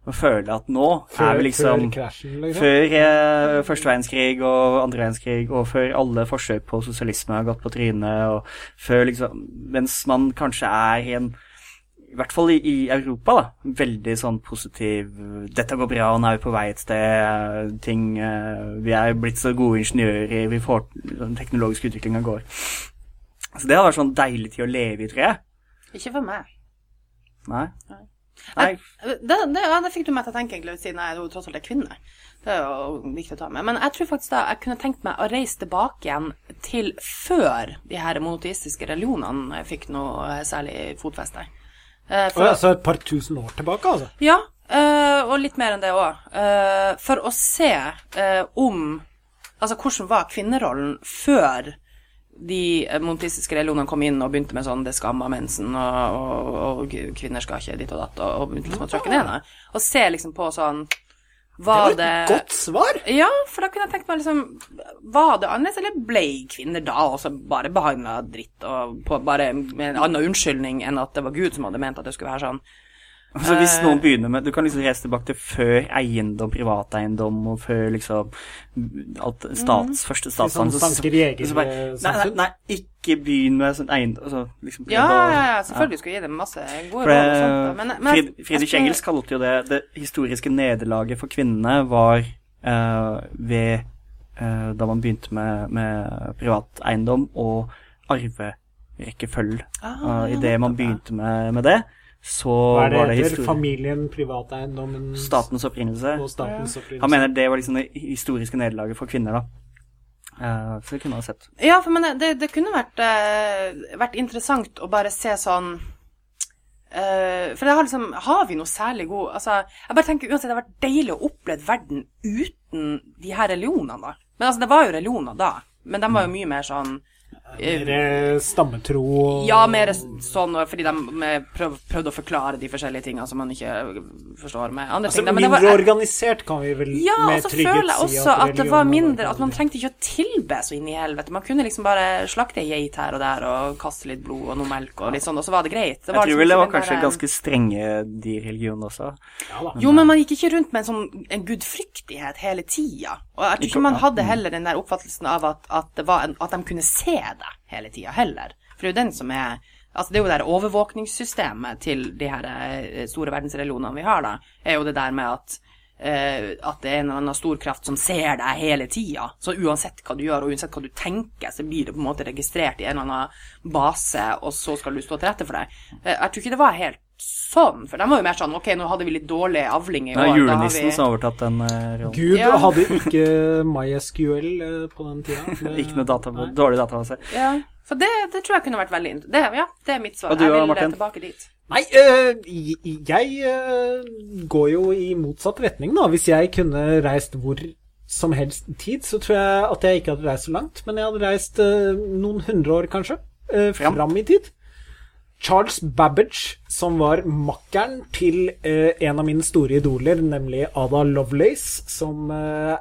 Og føle at nå er vi liksom før krasjen, liksom. Før eh, første verdenskrig og andre verdenskrig, og før alle forsøk på sosialisme har gått på trynet, og før liksom Mens man kanskje er i en i hvert fall i, i Europa, da. Veldig sånn positiv 'Dette går bra, nå er vi på vei et sted', ting eh, Vi er blitt så gode ingeniører, vi får Den teknologiske utviklinga går. Så det hadde vært sånn deilig tid å leve i, tror jeg. Ikke for meg. Nei. Nei. Det, det, ja, det fikk du meg til å tenke, egentlig, siden jeg tross alt er kvinne. Det er jo viktig å ta med. Men jeg tror faktisk da jeg kunne tenkt meg å reise tilbake igjen til før de her monoteistiske religionene fikk noe særlig fotfeste. Eh, Å, ja, så et par tusen år tilbake, altså? Ja, eh, og litt mer enn det òg. for å se eh, om Altså, hvordan var kvinnerollen før de montistiske monoteistiske religionene kom inn og begynte med sånn 'det skammer mensen', og, og, og kvinner skal ikke ditt og datt, og, og begynte liksom å trykke ned det. Og se liksom på sånn Var Det det, var et godt svar! Ja, for da kunne jeg tenkt meg liksom Var det annerledes, eller ble kvinner da også bare behandla dritt, og på, bare med en annen unnskyldning enn at det var Gud som hadde ment at det skulle være sånn? Altså Hvis Eh. noen begynner med Du kan liksom reise tilbake til før eiendom, privateiendom, og før liksom alt stats, første Sånn statsland. så- Sanker så Nei, nei, nei, ikke begynn med sånn eiendom så liksom, Ja, ja, ja, selvfølgelig skal jeg gi dem masse gode råd og sånt. da, Men, men Frid, Friedrich Engels kalte jo det det historiske nederlaget for kvinnene var uh, ved uh, da man begynte med, med privateiendom og arverekkefølge. Ah, Uh, ja, Idet man begynte med, med det, så Hva er var det etter historie. Familien, privateiendommen Statens opprinnelse. og statens opprinnelse. Han mener det var liksom det historiske nederlaget for kvinner, da. Uh, så det kunne man sett. Ja, for men det, det kunne vært, uh, vært interessant å bare se sånn uh, For det har liksom Har vi noe særlig god Altså, jeg bare tenker uansett det har vært deilig å oppleve verden uten de her religionene, da. Men altså, det var jo religioner da. Men de var jo mye mer sånn Mer eh, stammetro og Ja, mer sånn fordi de prøv, prøvde å forklare de forskjellige tingene som man ikke forstår med andre altså, ting. da. Men det Mindre var- organisert, kan vi vel Ja, og så føler jeg også at det var mindre At man trengte ikke å tilbe så inn i helvete. Man kunne liksom bare slakte ei geit her og der og kaste litt blod og noe melk og litt sånn, og så var det greit. Det Jeg tror liksom vel det var kanskje der- ganske strenge, de religionene også. Ja, da. Jo, men man gikk ikke rundt med en sånn en gudfryktighet hele tida. Og jeg tror ikke man hadde heller den der oppfattelsen av at, at, det var en, at de kunne se deg hele tida, heller. For det er jo den som er Altså, det er jo det der overvåkningssystemet til de her eh, store verdensreligionene vi har, da, er jo det der med at eh, at det er en eller annen stor kraft som ser deg hele tida. Så uansett hva du gjør, og uansett hva du tenker, så blir det på en måte registrert i en eller annen base, og så skal du stå til rette for deg. Eh, Jeg tror ikke det var helt sånn, for de var jo mer sånn Ok, nå hadde vi litt dårlig avling i Det år. da har julenissen vi... som har overtatt den rollen. Gud Ja. hadde ikke MySQL eh, på den tida. Det- Ikke noe data, dårlig database. Ja, For det, det tror jeg kunne vært veldig int- det, Ja, det er mitt svar. Og du jeg vil Martin? tilbake dit. Nei, øh, jeg øh, går jo i motsatt retning, da. Hvis jeg kunne reist hvor som helst i tid, så tror jeg at jeg ikke hadde reist så langt. Men jeg hadde reist øh, noen hundre år, kanskje, øh, Fram. fram i tid. Charles Babbage, som var makkeren til eh, en av mine store idoler, nemlig Ada Lovelace, som eh,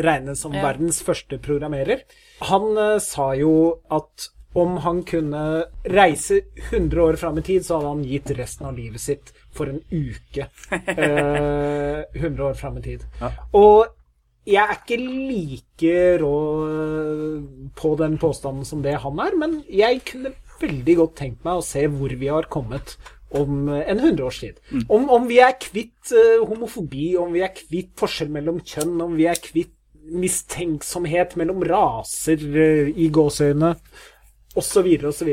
regnes som Ja. verdens første programmerer. Han eh, sa jo at om han kunne reise 100 år fram i tid, så hadde han gitt resten av livet sitt for en uke. Eh, 100 år fram i tid. Ja. Og jeg er ikke like rå eh, på den påstanden som det han er, men jeg kunne veldig godt tenkt meg å se hvor vi har kommet om eh, en 100 års tid. Om, om vi er kvitt uh, homofobi, om vi er kvitt forskjell mellom kjønn, om vi er kvitt mistenksomhet mellom raser uh, i gåseøyne, osv., osv.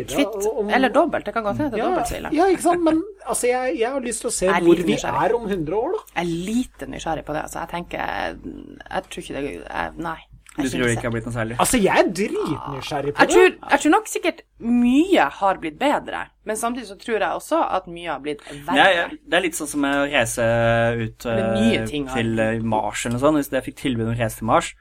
Eller dobbelt. Det kan godt hende ja, dobbeltsvile. ja, ikke sant? Men altså, jeg, jeg har lyst til å se hvor vi nysgjerrig. er om 100 år, da. Jeg er lite nysgjerrig på det, Altså, jeg tenker Jeg tror ikke det jeg, Nei. Du tror tror det ikke har blitt noe særlig? Altså, jeg er dritnysgjerrig på jeg det. tror, jeg tror nok sikkert mye har blitt bedre, men samtidig så tror jeg også at mye har blitt verre. Ja, ja, det er litt sånn som å reise ut Det ting til eh, Mars eller noe sånt. Hvis jeg fikk tilbud om å reise til Mars,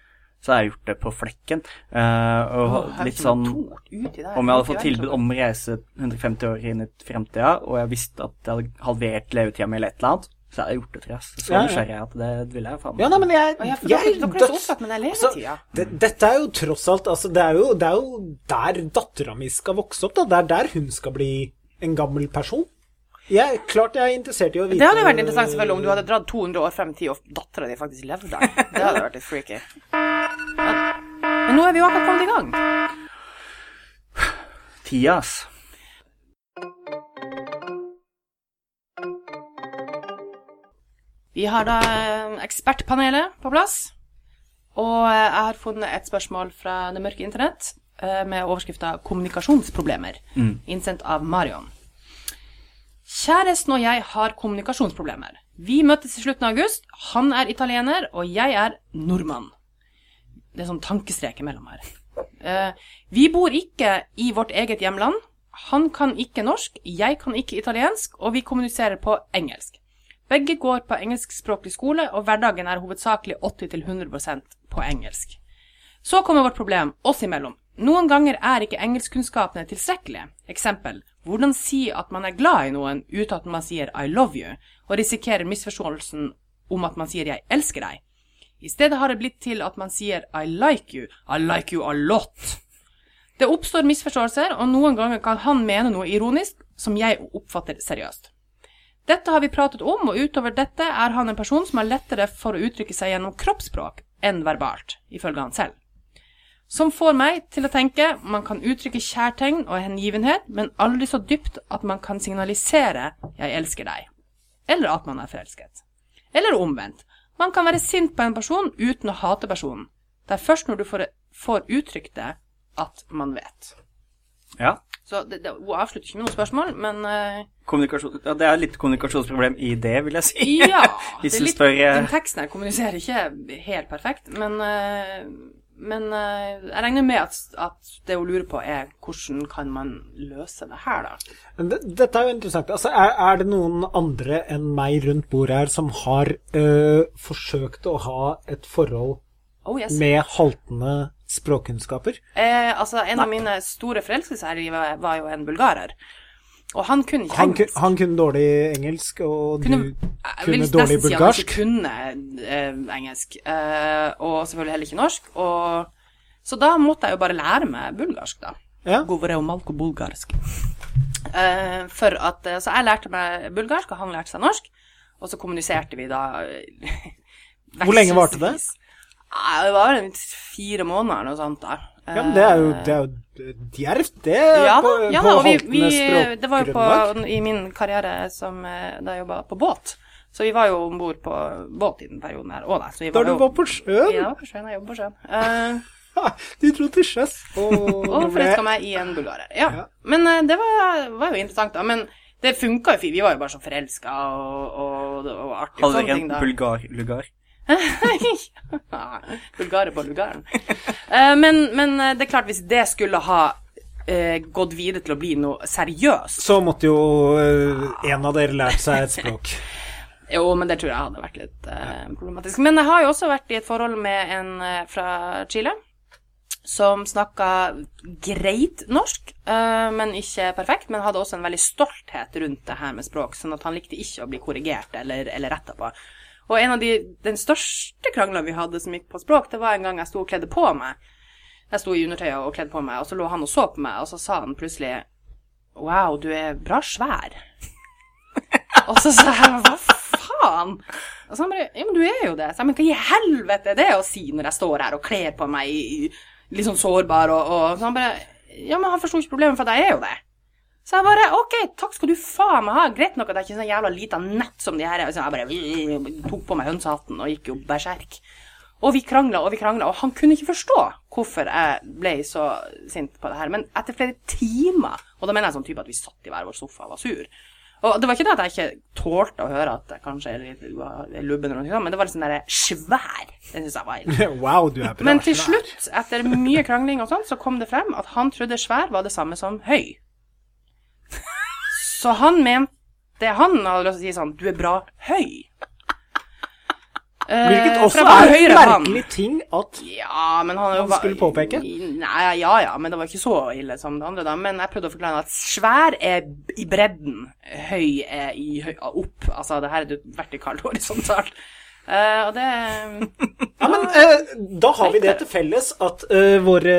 så har jeg gjort det på flekken. Uh, og oh, litt sånn. Om jeg hadde fått tilbud om å reise 150 år inn i fremtida, og jeg visste at jeg hadde halvert levetida mi eller et eller annet, så hadde jeg gjort det, tror jeg. Så Ja, ja. er jeg at det ville jeg faen Ja, nei, men jeg, jeg, jeg, jeg dere, dere er så Altså, det, dette er jo tross alt altså, det, er jo, det er jo der dattera mi skal vokse opp. Da. Det er der hun skal bli en gammel person. Jeg, klart jeg er interessert i å vite Det hadde vært interessant selvfølgelig om du hadde dratt 200 år frem i tid, og dattera di faktisk levde. Det hadde vært litt freaky. Men, men nå er vi jo akkurat kommet i gang. Tida, Vi har da eh, ekspertpanelet på plass. Og eh, jeg har funnet et spørsmål fra det mørke internett eh, med overskrifta 'Kommunikasjonsproblemer', innsendt av Marion. Kjæresten og jeg har kommunikasjonsproblemer. Vi møttes i slutten av august. Han er italiener, og jeg er nordmann. Det er sånn tankestrek imellom her. Vi bor ikke i vårt eget hjemland. Han kan ikke norsk, jeg kan ikke italiensk, og vi kommuniserer på engelsk. Begge går på engelskspråklig skole, og hverdagen er hovedsakelig 80-100% på engelsk. Så kommer vårt problem oss imellom. Noen ganger er ikke engelskkunnskapene tilstrekkelige. Eksempel hvordan si at man er glad i noen uten at man sier I love you, og risikerer misforståelsen om at man sier jeg elsker deg. I stedet har det blitt til at man sier I like you, I like you a lot. Det oppstår misforståelser, og noen ganger kan han mene noe ironisk som jeg oppfatter seriøst. Dette har vi pratet om, og utover dette er han en person som har lettere for å uttrykke seg gjennom kroppsspråk enn verbalt, ifølge han selv. Som får meg til å tenke man kan uttrykke kjærtegn og hengivenhet, men aldri så dypt at man kan signalisere 'jeg elsker deg', eller at man er forelsket. Eller omvendt. Man kan være sint på en person uten å hate personen. Det er først når du får, får uttrykt det, at man vet. Ja. Så det, det, Hun avslutter ikke med noe spørsmål, men eh, Kommunikasjon, ja, det er litt kommunikasjonsproblem i det, vil jeg si. Ja. Det er litt, spør eh, Den teksten her kommuniserer ikke helt perfekt, men, eh, men jeg regner med at, at det hun lurer på, er hvordan kan man løse det her, da? Men det- Dette er jo interessant. Altså, er, er det noen andre enn meg rundt bordet her som har øh, forsøkt å ha et forhold Oh yes. med haltende språkkunnskaper? Eh, altså, en av mine store forelskelser her i livet var jo en bulgarer. Og han kunne ikke Han, engelsk. han kunne dårlig engelsk, og Kunne- du Jeg vil nesten si han ikke kunne eh, engelsk. Eh, og selvfølgelig heller ikke norsk. Og, så da måtte jeg jo bare lære meg bulgarsk, da. Ja. Bulgarsk. Eh, for at eh, Så jeg lærte meg bulgarsk, og han lærte seg norsk. Og så kommuniserte vi da eh, Hvor lenge varte det? Nei, Det var vel fire måneder eller noe sånt, da. Ja, men det er jo, det er jo djervt, det. Ja da, på, ja, på da og vi, vi, det var jo på, i min karriere som, eh, da jeg jobba på båt. Så vi var jo om bord på båt i den perioden her òg, da. Så vi Da du jo, var på sjøen? Ja, på sjøen. Jeg jobber på sjøen. Uh, Du dro til sjøs. Og, og forelska meg i en bulgarer. Ja. Ja. Men uh, det var, var jo interessant, da. Men det funka jo fint. Vi var jo bare så forelska og, og, og artig. Hadde dere en bulgar-lugar? Bulgarer på Bulgaren. Eh, men, men eh, det er klart, hvis det skulle ha eh, gått videre til å bli noe seriøst Så måtte jo øh, en av dere lært seg et språk. Jo, men det tror jeg hadde vært litt eh, problematisk. Men jeg har jo også vært i et forhold med en eh, fra Chile som snakka greit norsk, eh, men ikke perfekt. Men hadde også en veldig stolthet rundt det her med språk, sånn at han likte ikke å bli korrigert eller, eller retta på. Og en av de, den største krangla vi hadde som gikk på språk, det var en gang jeg sto og kledde på meg. Jeg sto i undertøyet og kledde på meg, og så lå han og så på meg, og så sa han plutselig Wow, du er bra svær. Og så sa jeg hva faen? Og så han bare ja, men du er jo det. Så jeg, men hva i helvete er det å si når jeg står her og kler på meg i, i- litt sånn sårbar og, og Så han bare ja, men han forsto ikke problemet, for jeg er jo det. Så jeg bare OK, takk skal du faen meg ha. Greit nok at jeg ikke er sånn jævla lita nett som de her er. Så jeg bare tok på meg hønsehatten og gikk jo berserk. Og vi krangla og vi krangla, og han kunne ikke forstå hvorfor jeg ble så sint på det her. Men etter flere timer, og da mener jeg sånn type at vi satt i hver vår sofa og var sur Og det var ikke det at jeg ikke tålte å høre at jeg kanskje er litt lubben, eller noe sånt, men det var litt sånn derre svær. Det syns jeg var ille. Wow, du er bra. Men til slutt, etter mye krangling og sånn, så kom det frem at han trodde svær var det samme som høy. Så han mente Han hadde lyst til å si sånn Du er bra høy. Eh, Hvilket også er en merkelig ting at Ja, men han, Han skulle påpeke? Nei, ja ja, men det var ikke så ille som det andre, da. Men jeg prøvde å forklare at svær er i bredden, høy er i høy, opp. Altså, det her er vertikalt horisontalt. Eh, og det Ja, men uh, da har vi det til felles at uh, våre,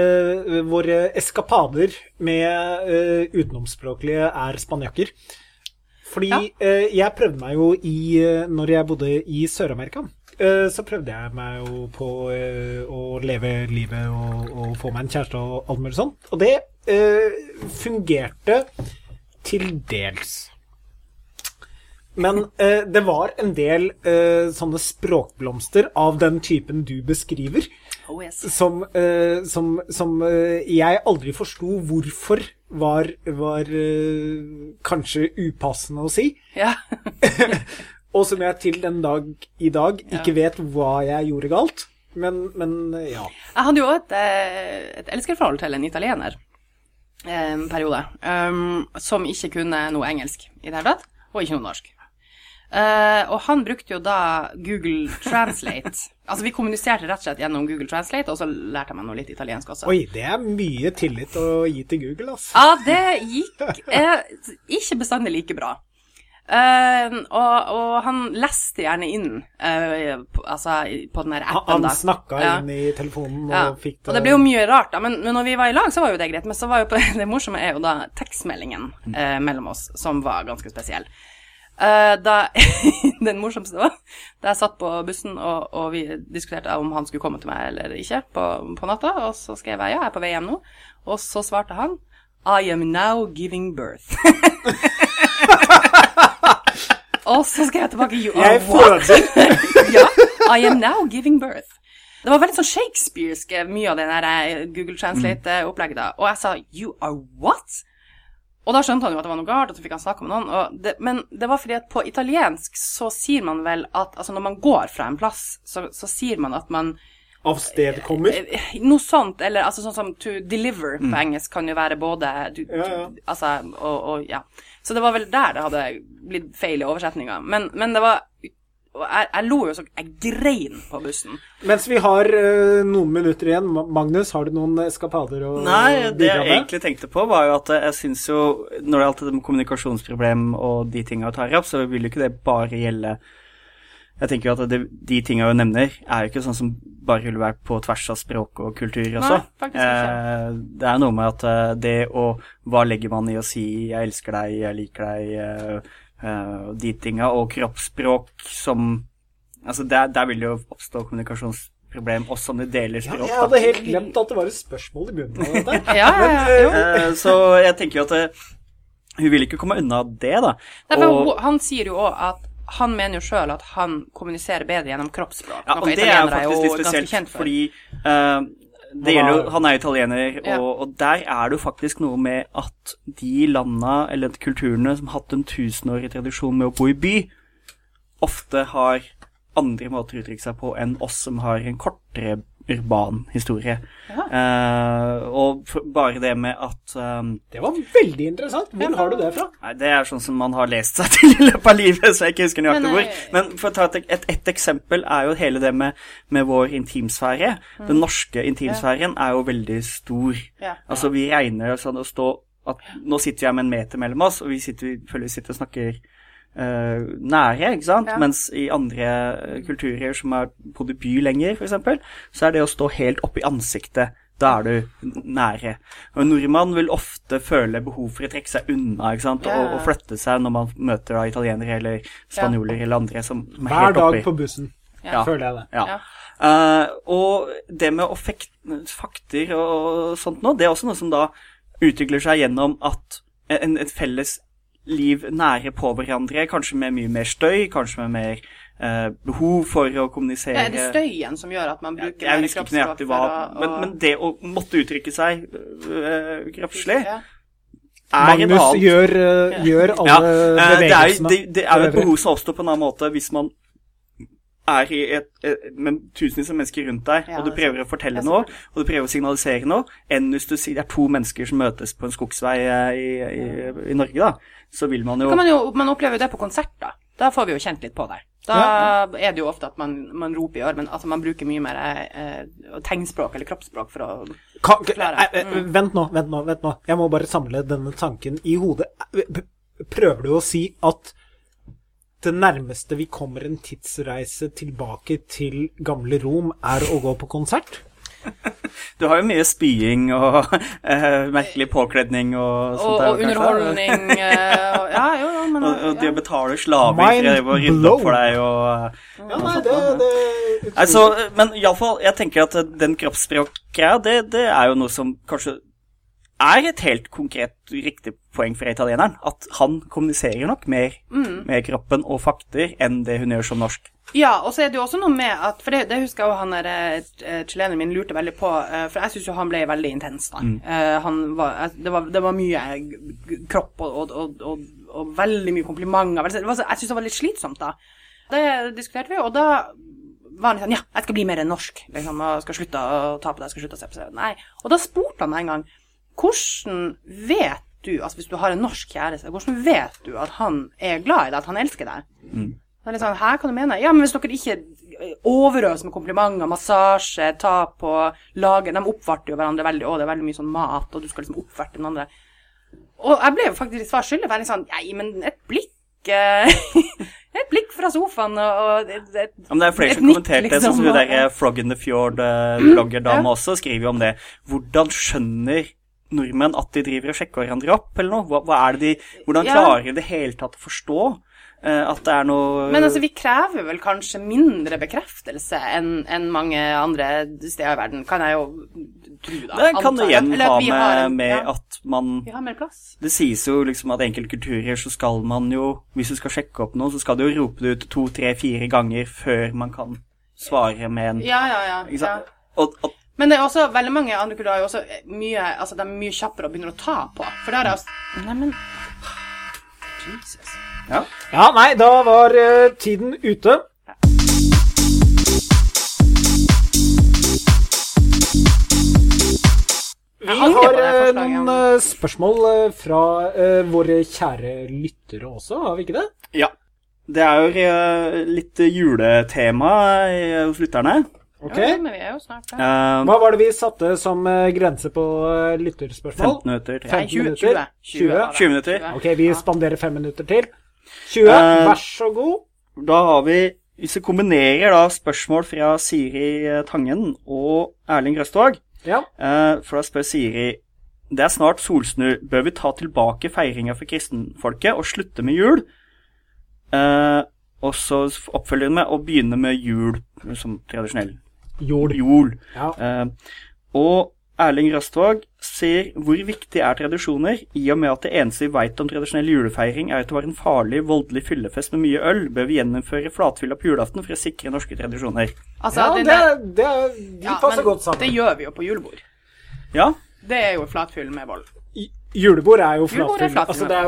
våre eskapader med utenomspråklige er spanjakker. Fordi Ja. jeg prøvde meg jo i Når jeg bodde i Sør-Amerika, så prøvde jeg meg jo på å leve livet og, og få meg en kjæreste og alt mulig sånt. Og det fungerte til dels. Men eh, det var en del eh, sånne språkblomster av den typen du beskriver, Oh, yes. som, eh, som, som eh, jeg aldri forsto hvorfor var, var eh, kanskje upassende å si. Ja. Og som jeg til den dag i dag ikke vet hva jeg gjorde galt. Men, men ja. Jeg hadde jo et, eh, et elskerforhold til en italiener en periode, um, som ikke kunne noe engelsk i det hele tatt, og ikke noe norsk. Eh, og han brukte jo da Google Translate. altså vi kommuniserte rett og slett gjennom Google Translate, og så lærte jeg meg noe litt italiensk også. Oi, det er mye tillit å gi til Google, altså. Ja, det gikk uh, ikke bestandig like bra. Uh, og, og han leste gjerne inn uh, på, altså, på den der Han, appen, han da. snakka Ja. inn i telefonen og Ja. fikk det Og det ble jo mye rart, da. Men, men når vi var i lag, så var jo det greit. Men så var jo på, det morsomme er jo da tekstmeldingen uh, mellom oss, som var ganske spesiell. Eh, da, den morsomste var da jeg satt på bussen og, og vi diskuterte om han skulle komme til meg eller ikke på, på natta. Og så skrev jeg ja, jeg er på vei hjem nå. Og så svarte han I am now giving birth. og så skrev jeg tilbake You are what? ja, I am now giving birth. Det var veldig sånn shakespearsk, mye av det der eh, Google Translate-opplegget da. Og jeg sa you are what? Og da skjønte han jo at det var noe galt, og så fikk han snakke med noen. Og det, men det var fordi at på italiensk så sier man vel at altså når man går fra en plass, så, så sier man at man Avstedkommer. eh, Noe sånt, eller altså sånn som to deliver på engelsk kan jo være både du, Ja, ja. Altså, og, og ja. Så det var vel der det hadde blitt feil i oversetninga. Men, men det var og jeg, jeg lo jo sånn, Jeg grein på bussen. Mens vi har uh, noen minutter igjen, Magnus, har du noen eskapader å Nei, det jeg med? egentlig tenkte på, var jo at jeg syns jo Når det er alt det med kommunikasjonsproblem og de tinga jeg tar opp, så vil jo ikke det bare gjelde Jeg tenker jo at det, de tinga jeg nevner, er jo ikke sånn som bare vil være på tvers av språk og kultur også. faktisk ikke. Eh, det er noe med at eh, det å Hva legger man i å si 'jeg elsker deg', 'jeg liker deg', eh, eh, de tinga, og kroppsspråk som Altså, der, der vil det jo oppstå kommunikasjonsproblem også om du deler språk. Ja, jeg hadde helt glemt at det var et spørsmål i bunnen av dette. Ja, ja, ja. Jo. Eh, Så jeg tenker jo at eh, hun vil ikke komme unna det, da. Det Og, han sier jo òg at han mener jo sjøl at han kommuniserer bedre gjennom kroppsspråk. ja, og det er jo faktisk litt spesielt, for. fordi eh, det gjelder jo, Han er italiener, Ja. og, og der er det jo faktisk noe med at de landa, eller kulturene, som har hatt en tusenårig tradisjon med å bo i by, ofte har andre måter å uttrykke seg på enn oss som har en kortere urban historie. Uh, og for, bare det med at eh, Det var veldig interessant. Hvor har du det fra? Nei, det er sånn som man har lest seg til i løpet av livet, så jeg ikke husker nøyaktig Men, hvor. eh, Men for å ta et, et, et eksempel er jo hele det med, med vår intimsfære. Den norske intimsfæren er jo veldig stor. Ja. Altså, vi regner sånn å stå at nå sitter vi med en meter mellom oss, og vi sitter, føler vi sitter og snakker eh, nære, ikke sant? Ja. Mens i andre eh, kulturer som har bodd i by lenger, for eksempel, så er det å stå helt oppi ansiktet. Da er du nære. Og en nordmann vil ofte føle behov for å trekke seg unna ikke sant? Ja, ja. Og, og flytte seg når man møter da italienere eller spanjoler eller andre som, som er Hver helt dag på bussen, Ja. føler jeg det. Ja. Ja. Eh, og det med fakter og sånt nå, det er også noe som da utvikler seg gjennom at en, et felles liv nære på hverandre, kanskje med mye mer støy, kanskje med mer eh, behov for å kommunisere. Ja, er det støyen som gjør at man bruker Jeg mer husker ikke nøyaktig hva, for men, men det å måtte uttrykke seg øh, kroppslig Ja. Magnus gjør, eh, gjør ja, alle eh, det er, bevegelsene. det er jo et behov som oppstår på en annen måte hvis man er i et, et, med tusenvis av mennesker rundt deg, Ja, og du er prøver å fortelle noe, og du prøver å signalisere noe, enn hvis du sier det er to mennesker som møtes på en skogsvei eh, i, i, i Norge, da. Så vil man jo Kan man, jo, man opplever jo det på konsert, da. Da får vi jo kjent litt på det. Da er det jo ofte at man, man roper i armen. Altså man bruker mye mer eh, tegnspråk eller kroppsspråk for å Forklare. eh, eh, vent nå, vent nå, vent nå. Jeg må bare samle denne tanken i hodet. Prøver du å si at det nærmeste vi kommer en tidsreise tilbake til gamle Rom, er å gå på konsert? Du har jo mye spying og eh, merkelig påkledning og sånt. Og, der, og underholdning eh, og, Ja, jo, men Og, og de ja. betaler slaver for å rydde opp for deg og Ja, nei, det, det Altså, men iallfall, jeg tenker at den kroppsspråkgreia, det, det er jo noe som kanskje er et helt konkret riktig poeng for italieneren. At han kommuniserer nok mer Mm. med kroppen og fakter enn det hun gjør som norsk. Ja, og så er det jo også noe med at For det, det husker jeg jo han der eh, chileneren min lurte veldig på, eh, for jeg syns jo han ble veldig intens, da. Mm. han var, det, var, det var mye kropp og, og, og, og, veldig mye komplimenter. Det var Jeg syns det var litt slitsomt, da. Det diskuterte vi, og da var han sånn Ja, jeg skal bli mer norsk. Liksom, og skal slutte å ta på det, jeg skal slutte å se på seg. Nei. Og da spurte han meg en gang Hvordan vet du, altså hvis du har en norsk kjæreste, hvordan vet du at han er glad i deg, at han elsker deg? Det er litt sånn, Hæ, hva du mener? Ja, men hvis dere ikke overøser med komplimenter, massasje, ta på, lager De oppvarter jo hverandre veldig, og det er veldig mye sånn mat, og du skal liksom oppverte den andre. Og jeg ble jo faktisk litt svar skyldig, for jeg er litt sånn Nei, men et blikk eh, Et blikk fra sofaen og, et, et, Ja, det er flere som kommenterte det, liksom, sånn som hun og- der eh, Frog in the Fjord-bloggerdama Ja. også skriver jo om det. Hvordan skjønner nordmenn at de driver og sjekker hverandre opp, eller noe? Hva, hva er det de, hvordan Ja. klarer de det hele tatt å forstå eh, at det er noe Men altså, vi krever vel kanskje mindre bekreftelse enn enn mange andre steder i verden, kan jeg jo tro, da. Det kan antar igjen ha med, en- med ja, at man Vi har mer plass. Det sies jo liksom at i enkelte kulturer så skal man jo Hvis du skal sjekke opp noe, så skal du jo rope det ut to, tre, fire ganger før man kan svare med en Ja, ja, ja. Og, og, Men det er også veldig mange andre kulturer er jo også mye Altså, de er mye kjappere og begynner å ta på. For der er også Neimen Jesus. ja. Ja, nei, da var uh, tiden ute. Vi har eh, noen eh, spørsmål fra våre kjære lyttere også, har vi ikke det? ja. Det er jo litt juletema hos lytterne. Ok. Ja, men vi er jo snart der. Eh, Hva var det vi satte som eh, grense på eh, lytterspørsmål? 15 minutter til. Nei, 15 20. minutter. 20. 20, 20 minutter. Ok, vi Ja. spanderer fem minutter til. 20, Eh, vær så god. Da har vi Hvis vi kombinerer da spørsmål fra Siri Tangen og Erling Røstvåg Ja. eh, For da spør Siri Det er snart solsnu. Bør vi ta tilbake feiringa for kristenfolket og slutte med jul? Eh, og så oppfølger hun med å begynne med jul som tradisjonell Jord. jul. Ja. Eh, og Erling Røstvåg ser hvor viktig er tradisjoner, i og med at det eneste vi veit om tradisjonell julefeiring er at det var en farlig, voldelig fyllefest med mye øl, bør vi gjennomføre flatfylla på julaften for å sikre norske tradisjoner. Altså, ja, det, det, de ja, passer men godt sammen. Det gjør vi jo på julebord. Ja, Det er jo flatfyll med vold. Julebord er jo flatfyll. Altså, det,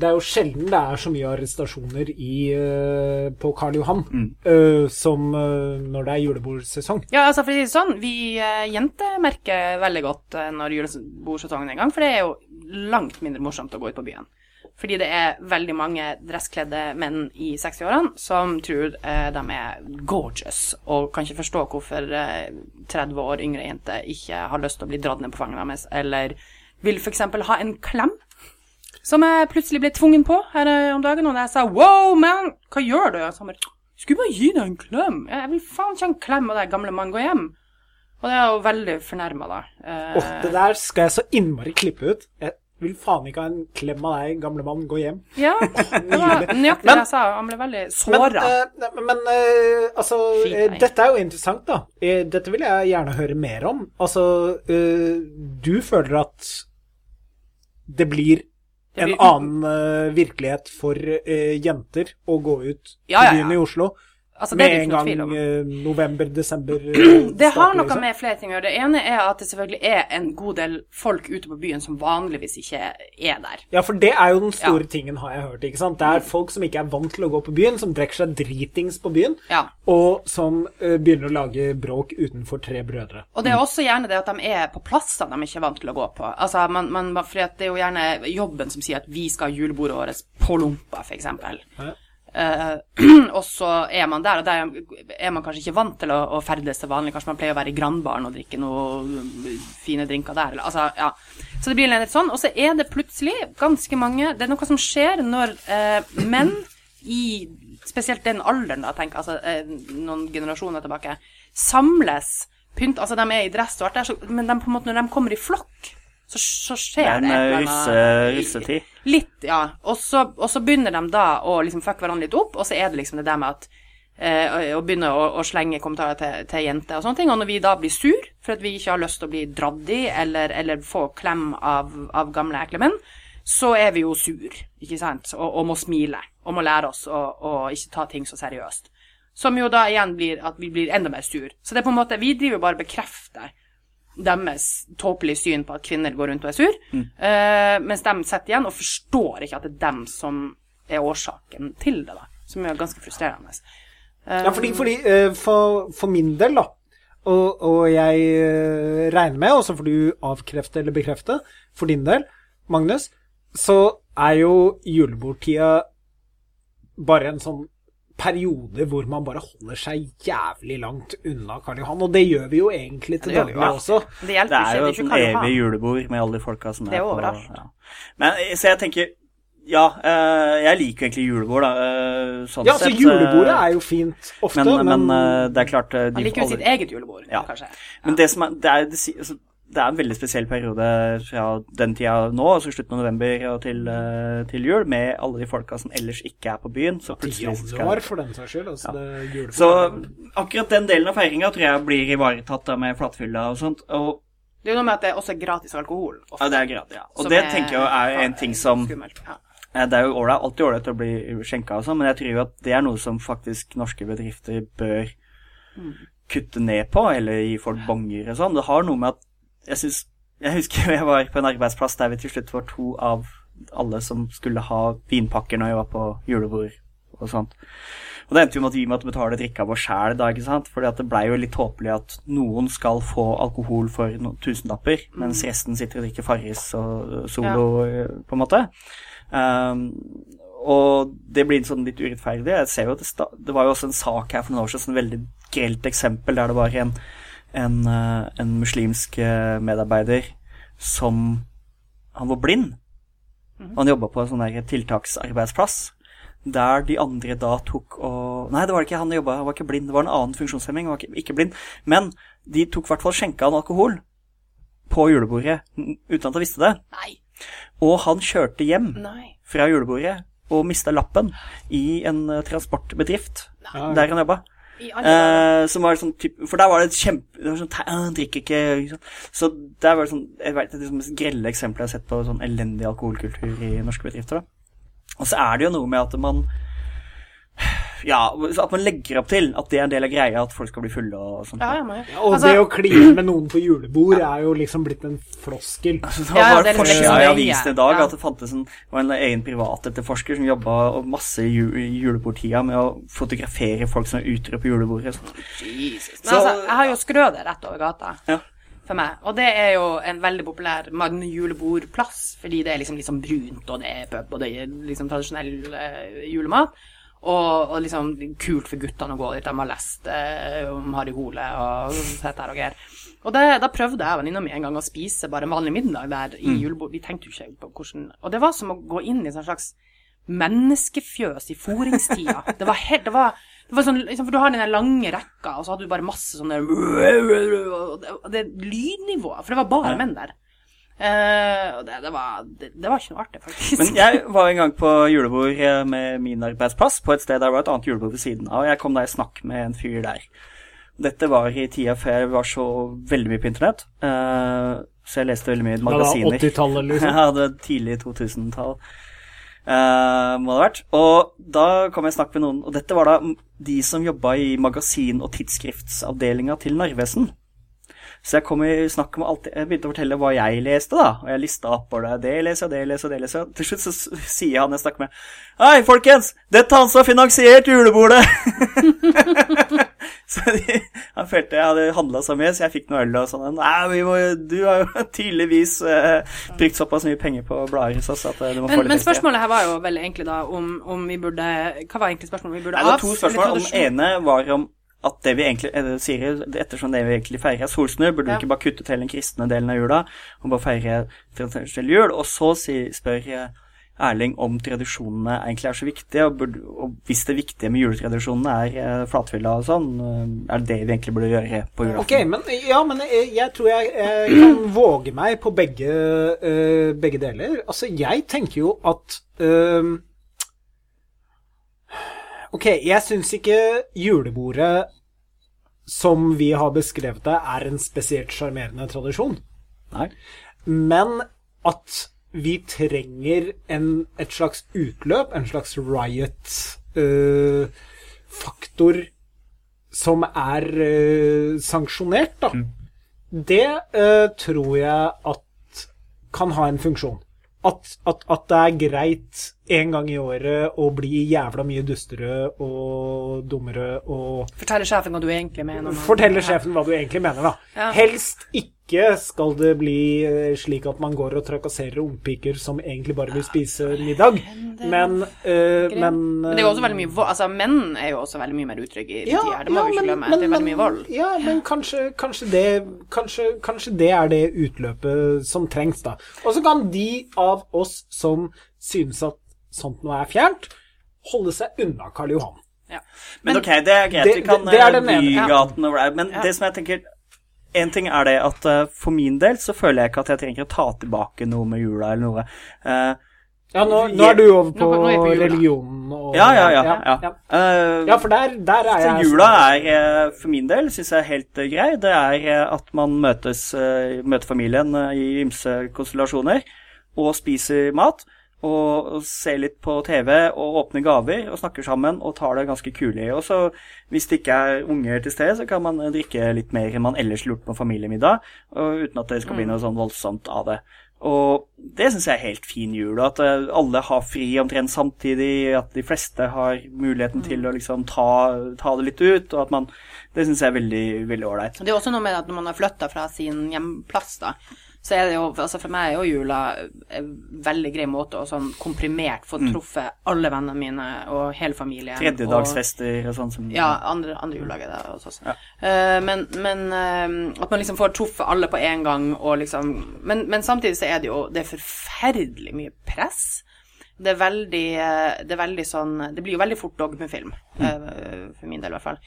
det er jo sjelden det er så mye arrestasjoner i, eh, på Karl Johan eh, som eh, når det er julebordsesong. Ja, altså for å si det sånn, vi uh, jenter merker veldig godt når julebordsesongen er i gang, for det er jo langt mindre morsomt å gå ut på byen. Fordi det er veldig mange dresskledde menn i 60-årene som tror eh, de er gorgeous, og kan ikke forstå hvorfor eh, 30 år yngre jenter ikke har lyst til å bli dratt ned på fanget deres, eller vil f.eks. ha en klem. Som jeg plutselig ble tvungen på her eh, om dagen, og da jeg sa 'wow, man, hva gjør du?' Så han bare 'skulle bare gi deg en klem'. Jeg vil faen ikke ha en klem av deg gamle mann, gå hjem. Og det er jo veldig fornærma, da. Eh, Åh, det der skal jeg så innmari klippe ut. Jeg vil faen ikke ha en klem av deg, gamle mann. Gå hjem. Ja, det var nøyaktig det jeg sa. Han ble veldig Men, såra. eh, men eh, altså Fint, eh. Dette er jo interessant, da. Eh, Dette vil jeg gjerne høre mer om. Altså, du føler at det blir en annen eh, virkelighet for eh, jenter å gå ut ja. byen i Oslo Altså, med en gang eh, november, desember Det har noe liksom. med flere ting å gjøre. Det ene er at det selvfølgelig er en god del folk ute på byen som vanligvis ikke er der. Ja, for det er jo den store Ja. tingen, har jeg hørt. ikke sant? Det er folk som ikke er vant til å gå på byen, som drikker seg dritings på byen, Ja. og som uh, begynner å lage bråk utenfor Tre brødre. Og det er også gjerne det at de er på plasser de ikke er vant til å gå på. Altså, man, man, for det er jo gjerne jobben som sier at vi skal ha julebordet vårt på Lompa, f.eks. Eh, og så er man der, og der er man kanskje ikke vant til å, å ferdes til vanlig. Kanskje man pleier å være i Grandbaren og drikke noen fine drinker der. Eller, altså, ja. Så det blir litt sånn. Og så er det plutselig ganske mange Det er noe som skjer når uh, menn i spesielt den alderen, da, tenk, altså uh, noen generasjoner tilbake, samles pynt, altså de er i dress og alt der, så, men de, på en måte, når de kommer i flokk, så, så Det skjer er det. en et eh, eller russetid. Litt, ja. Og så, og så begynner de da å liksom fucke hverandre litt opp, og så er det liksom det der med at eh, Å begynne å, å slenge kommentarer til, til jenter og sånne ting. Og når vi da blir sur for at vi ikke har lyst til å bli dratt i eller, eller få klem av, av gamle, ekle menn, så er vi jo sur, ikke sant, og, og må smile. Og må lære oss å, å ikke ta ting så seriøst. Som jo da igjen blir at vi blir enda mer sur. Så det er på en måte Vi driver jo bare og bekrefter deres tåpelige syn på at kvinner går rundt og er sur, eh, mens de sitter igjen og forstår ikke at det er dem som er årsaken til det, da. Som er ganske frustrerende. Eh, Ja, fordi, fordi uh, for, for min del, da, og, og jeg uh, regner med, og så får du avkrefte eller bekrefte, for din del, Magnus, så er jo julebordtida bare en sånn periode hvor man bare holder seg jævlig langt unna Karl Johan, og det gjør vi jo egentlig til daglig også. Det Det er jo et er evig julebord med alle de folka som Det er på. Ja. Men eh, så jeg tenker Ja, eh, jeg liker egentlig julebord, da. eh, Sånn Ja, altså sett, julebordet er jo fint ofte, men, men, men det er klart de Han liker jo sitt eget julebord, Ja. kanskje. Men det som er, det er, det, er en veldig spesiell periode fra den tida nå, altså slutten av november og til, eh, til jul, med alle de folka som ellers ikke er på byen. Så plutselig så skal januar, for den saks skyld. Altså, det Så er akkurat den delen av feiringa tror jeg blir ivaretatt da med flatfylla og sånt. Og Det er jo noe med at det også er gratis alkohol. ofte, ja, det er gratis, ja. Og som det tenker jeg er en ting som skummelt. Ja. Eh, Det er jo ålreit- alltid ålreit å bli skjenka og sånn, men jeg tror jo at det er noe som faktisk norske bedrifter bør kutte ned på, eller gi folk bonger og sånn. Det har noe med at jeg syns Jeg husker jeg var på en arbeidsplass der vi til slutt var to av alle som skulle ha vinpakker når jeg var på julebord og sånt. Og det endte jo med at vi måtte betale drikka vår sjæl da, ikke sant. Fordi at det blei jo litt tåpelig at noen skal få alkohol for noen tusenlapper, mens resten sitter og drikker Farris og Solo, ja. på en måte. Um, og det blir sånn litt urettferdig. Jeg ser jo at det, det var jo også en sak her for noen år siden, et veldig grelt eksempel, der det var en, en, eh, en muslimsk eh, medarbeider som Han var blind. Mm. han jobba på en sånn tiltaksarbeidsplass. Der de andre da tok og Nei, det var det ikke han jobba, han var ikke blind. Det var en annen funksjonshemming, han var ikke, ikke blind. Men de tok i hvert fall skjenka han alkohol på julebordet uten at han visste det. Nei. Og han kjørte hjem Nei. fra julebordet og mista lappen i en eh, transportbedrift nei. der han jobba. Eh, som var sånn typ, For der var det et kjempe det var sånn, Han drikker ikke liksom. Så der var det sånn Jeg vet, det liksom grelle eksempelet jeg har sett på sånn elendig alkoholkultur i norske bedrifter. da Og så er det jo noe med at man Ja, så at man legger opp til at det er en del av greia at folk skal bli fulle og sånt. Ja, ja, ja. Og altså, det å kline med noen på julebord er jo liksom blitt en floskel. Altså, det var ja, det er forsida liksom i avisen i dag Ja. at det fantes en, var en egen privatetterforsker som jobba masse i ju- julebordtida med å fotografere folk som er utro på julebordet. sånt. Jesus. Men altså, jeg har jo Skrøder rett over gata Ja. for meg, og det er jo en veldig populær julebordplass, fordi det er liksom, liksom brunt, og det er pub, og det er liksom tradisjonell eh, julemat. Og, og liksom kult for guttene å gå dit. De har lest eh, om Harry Hole og sett her og greier. Og det, da prøvde jeg venninna mi en gang å spise bare en vanlig middag der i julebord. Vi tenkte jo ikke på hvordan Og det var som å gå inn i en sånn slags menneskefjøs i foringstida. Det var helt Det var, det var sånn liksom, For du har den lange rekka, og så hadde du bare masse sånne og det, det lydnivået. For det var bare menn der. Eh, og det, det, var, det, det var ikke noe artig, faktisk. Men jeg var en gang på julebord eh, med min arbeidsplass på et sted der var et annet julebord ved siden av, og jeg kom da i snakk med en fyr der. Dette var i tida før jeg var så veldig mye på internett, eh, så jeg leste veldig mye magasiner. Det var 80-tallet, liksom. Ja, det tidlig 2000-tall. Uh, må det ha vært. Og da kom jeg i snakk med noen, og dette var da de som jobba i magasin- og tidsskriftsavdelinga til Narvesen. Så jeg kom i snakk med alt Jeg begynte å fortelle hva jeg leste, da. Og jeg lista opp og det leser jeg, det leser jeg, det leser jeg. Til slutt så sier han jeg snakker med Hei, folkens! Dette er han som har finansiert julebordet! så de, han følte jeg hadde handla så mye, så jeg fikk noe øl og sånn. Nei, vi må, du har jo tydeligvis eh, brukt såpass mye penger på blader hos oss at eh, du må få Men, litt men spørsmålet her var jo veldig egentlig da om, om vi burde Hva var egentlig spørsmålet? Om vi burde av? det var to spørsmål. tradisjon- ene var om at det vi egentlig eh, sier, ettersom det vi egentlig feirer er solsnø, burde Ja. vi ikke bare kutte til den kristne delen av jula og bare feire tradisjonell jul? Og så spør jeg Erling om tradisjonene egentlig er så viktige, og, burde, og hvis det viktige med juletradisjonene er eh, flatfylla og sånn, eh, er det det vi egentlig burde gjøre på julaften? Ok, men, ja, men jeg, jeg tror jeg, jeg kan våge meg på begge, eh, begge deler. Altså, jeg tenker jo at ehm, Ok, jeg syns ikke julebordet som vi har beskrevet det, er en spesielt sjarmerende tradisjon. Nei? Men at vi trenger en, et slags utløp, en slags riot-faktor som er uh, sanksjonert, da. Det uh, tror jeg at kan ha en funksjon. At, at, at det er greit en gang i året å bli jævla mye dustere og dummere og Fortelle sjefen hva du egentlig mener. Fortelle sjefen hva du egentlig mener, da. Ja. Helst ikke skal det bli eh, slik at man går og trakasserer ungpiker som egentlig bare vil spise middag, men eh, Greit. Men, Men det er jo også veldig mye vold. Altså, menn er jo også veldig mye mer utrygge i ja, tida. Det må vi ikke glemme. det er veldig mye vold. Ja, men kanskje, kanskje, det, kanskje, kanskje det er det utløpet som trengs, da. Og så kan de av oss som synes at sånt noe er fjernt, holde seg unna Karl Johan. Ja. Men, ok, det er greit. det- vi kan det- det er eh, den ene. Bygaten og whatever. Men Ja. det som jeg tenker En ting er det at uh, for min del så føler jeg ikke at jeg trenger å ta tilbake noe med jula eller noe. Uh, Ja, nå, nå er du over på, Nå- nå er på religionen og ja, ja, ja. ja. ja. Uh, Ja, for der, der er jeg jula er eh, for min del synes jeg er helt grei. Det er at man møtes, møter familien i ymse konstellasjoner og spiser mat. Og, ser litt på TV og åpner gaver og snakker sammen og tar det ganske kulig. Og så hvis det ikke er unger til stede, så kan man eh, drikke litt mer enn man ellers lurte på familiemiddag, og uten at det skal bli noe sånn voldsomt av det. Og det syns jeg er helt fin jul. At eh, alle har fri omtrent samtidig. At de fleste har muligheten til å liksom ta, ta det litt ut. og at man, Det syns jeg er veldig veldig ålreit. Det er også noe med at når man har flytta fra sin hjemplass, da, så er det jo Altså for meg er jo jula en veldig grei måte å sånn komprimert få truffet alle vennene mine og hele familien. Tredjedagsfester og sånn som Ja, andre, andre juledag er det hos oss. Uh, men men uh, at man liksom får truffet alle på en gang, og liksom men, men samtidig så er det jo Det er forferdelig mye press. Det er veldig eh, Det er veldig sånn Det blir jo veldig fort dogmefilm, eh, for min del i hvert fall.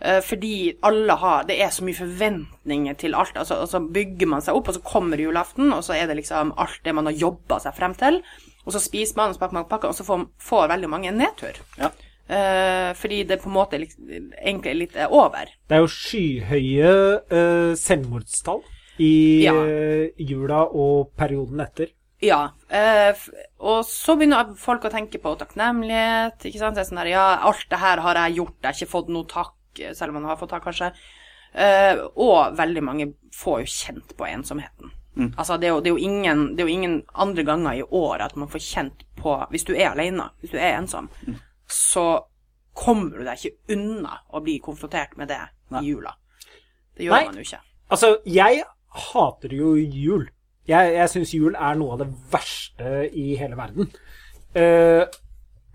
Eh, fordi alle har Det er så mye forventninger til alt. Altså, og så bygger man seg opp, og så kommer julaften, og så er det liksom alt det man har jobba seg frem til. Og så spiser man, og så pakker man pakker, og så får, får veldig mange en nedtur. Ja. Eh, fordi det på en måte liksom, egentlig litt er over. Det er jo skyhøye eh, selvmordstall i Ja. eh, jula og perioden etter. Ja. eh, og så begynner folk å tenke på takknemlighet. ikke sant? Det er sånn der, ja, alt det her har jeg gjort, jeg har ikke fått noe takk, selv om man har fått tak, kanskje. Eh, og veldig mange får jo kjent på ensomheten. Altså, det er, jo, det, er ingen, det er jo ingen andre ganger i året at man får kjent på Hvis du er alene, hvis du er ensom, så kommer du deg ikke unna å bli konfrontert med det i jula. Det gjør Nei. man jo ikke. Altså, jeg hater jo jul. Jeg, jeg syns jul er noe av det verste i hele verden. Eh,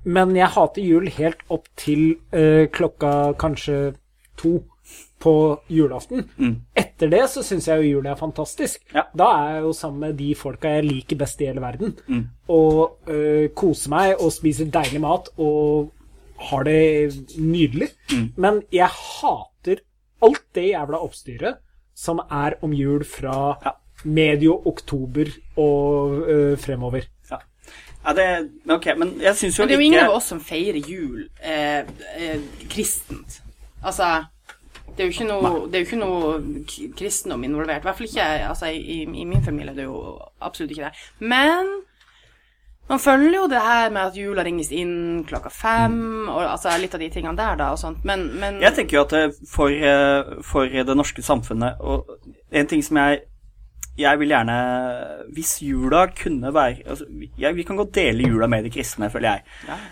men jeg hater jul helt opp til uh, klokka kanskje to på julaften. Etter det så syns jeg jo jul er fantastisk. Ja. Da er jeg jo sammen med de folka jeg liker best i hele verden. Og uh, koser meg og spiser deilig mat og har det nydelig. Men jeg hater alt det jævla oppstyret som er om jul fra Ja. medio oktober og uh, fremover. Ja. det Ok, men jeg syns jo Men det er jo ikke ingen av oss som feirer jul eh, eh, kristent. Altså det er jo ikke noe, det jo ikke noe kristendom involvert. I hvert fall ikke altså, i, i min familie. Det er jo absolutt ikke det. Men man følger jo det her med at jula ringes inn klokka fem, og altså litt av de tingene der, da, og sånt. Men, men Jeg tenker jo at det for, eh, for det norske samfunnet Og en ting som jeg Jeg vil gjerne Hvis jula kunne være altså, jeg, Vi kan godt dele jula med de kristne, føler jeg.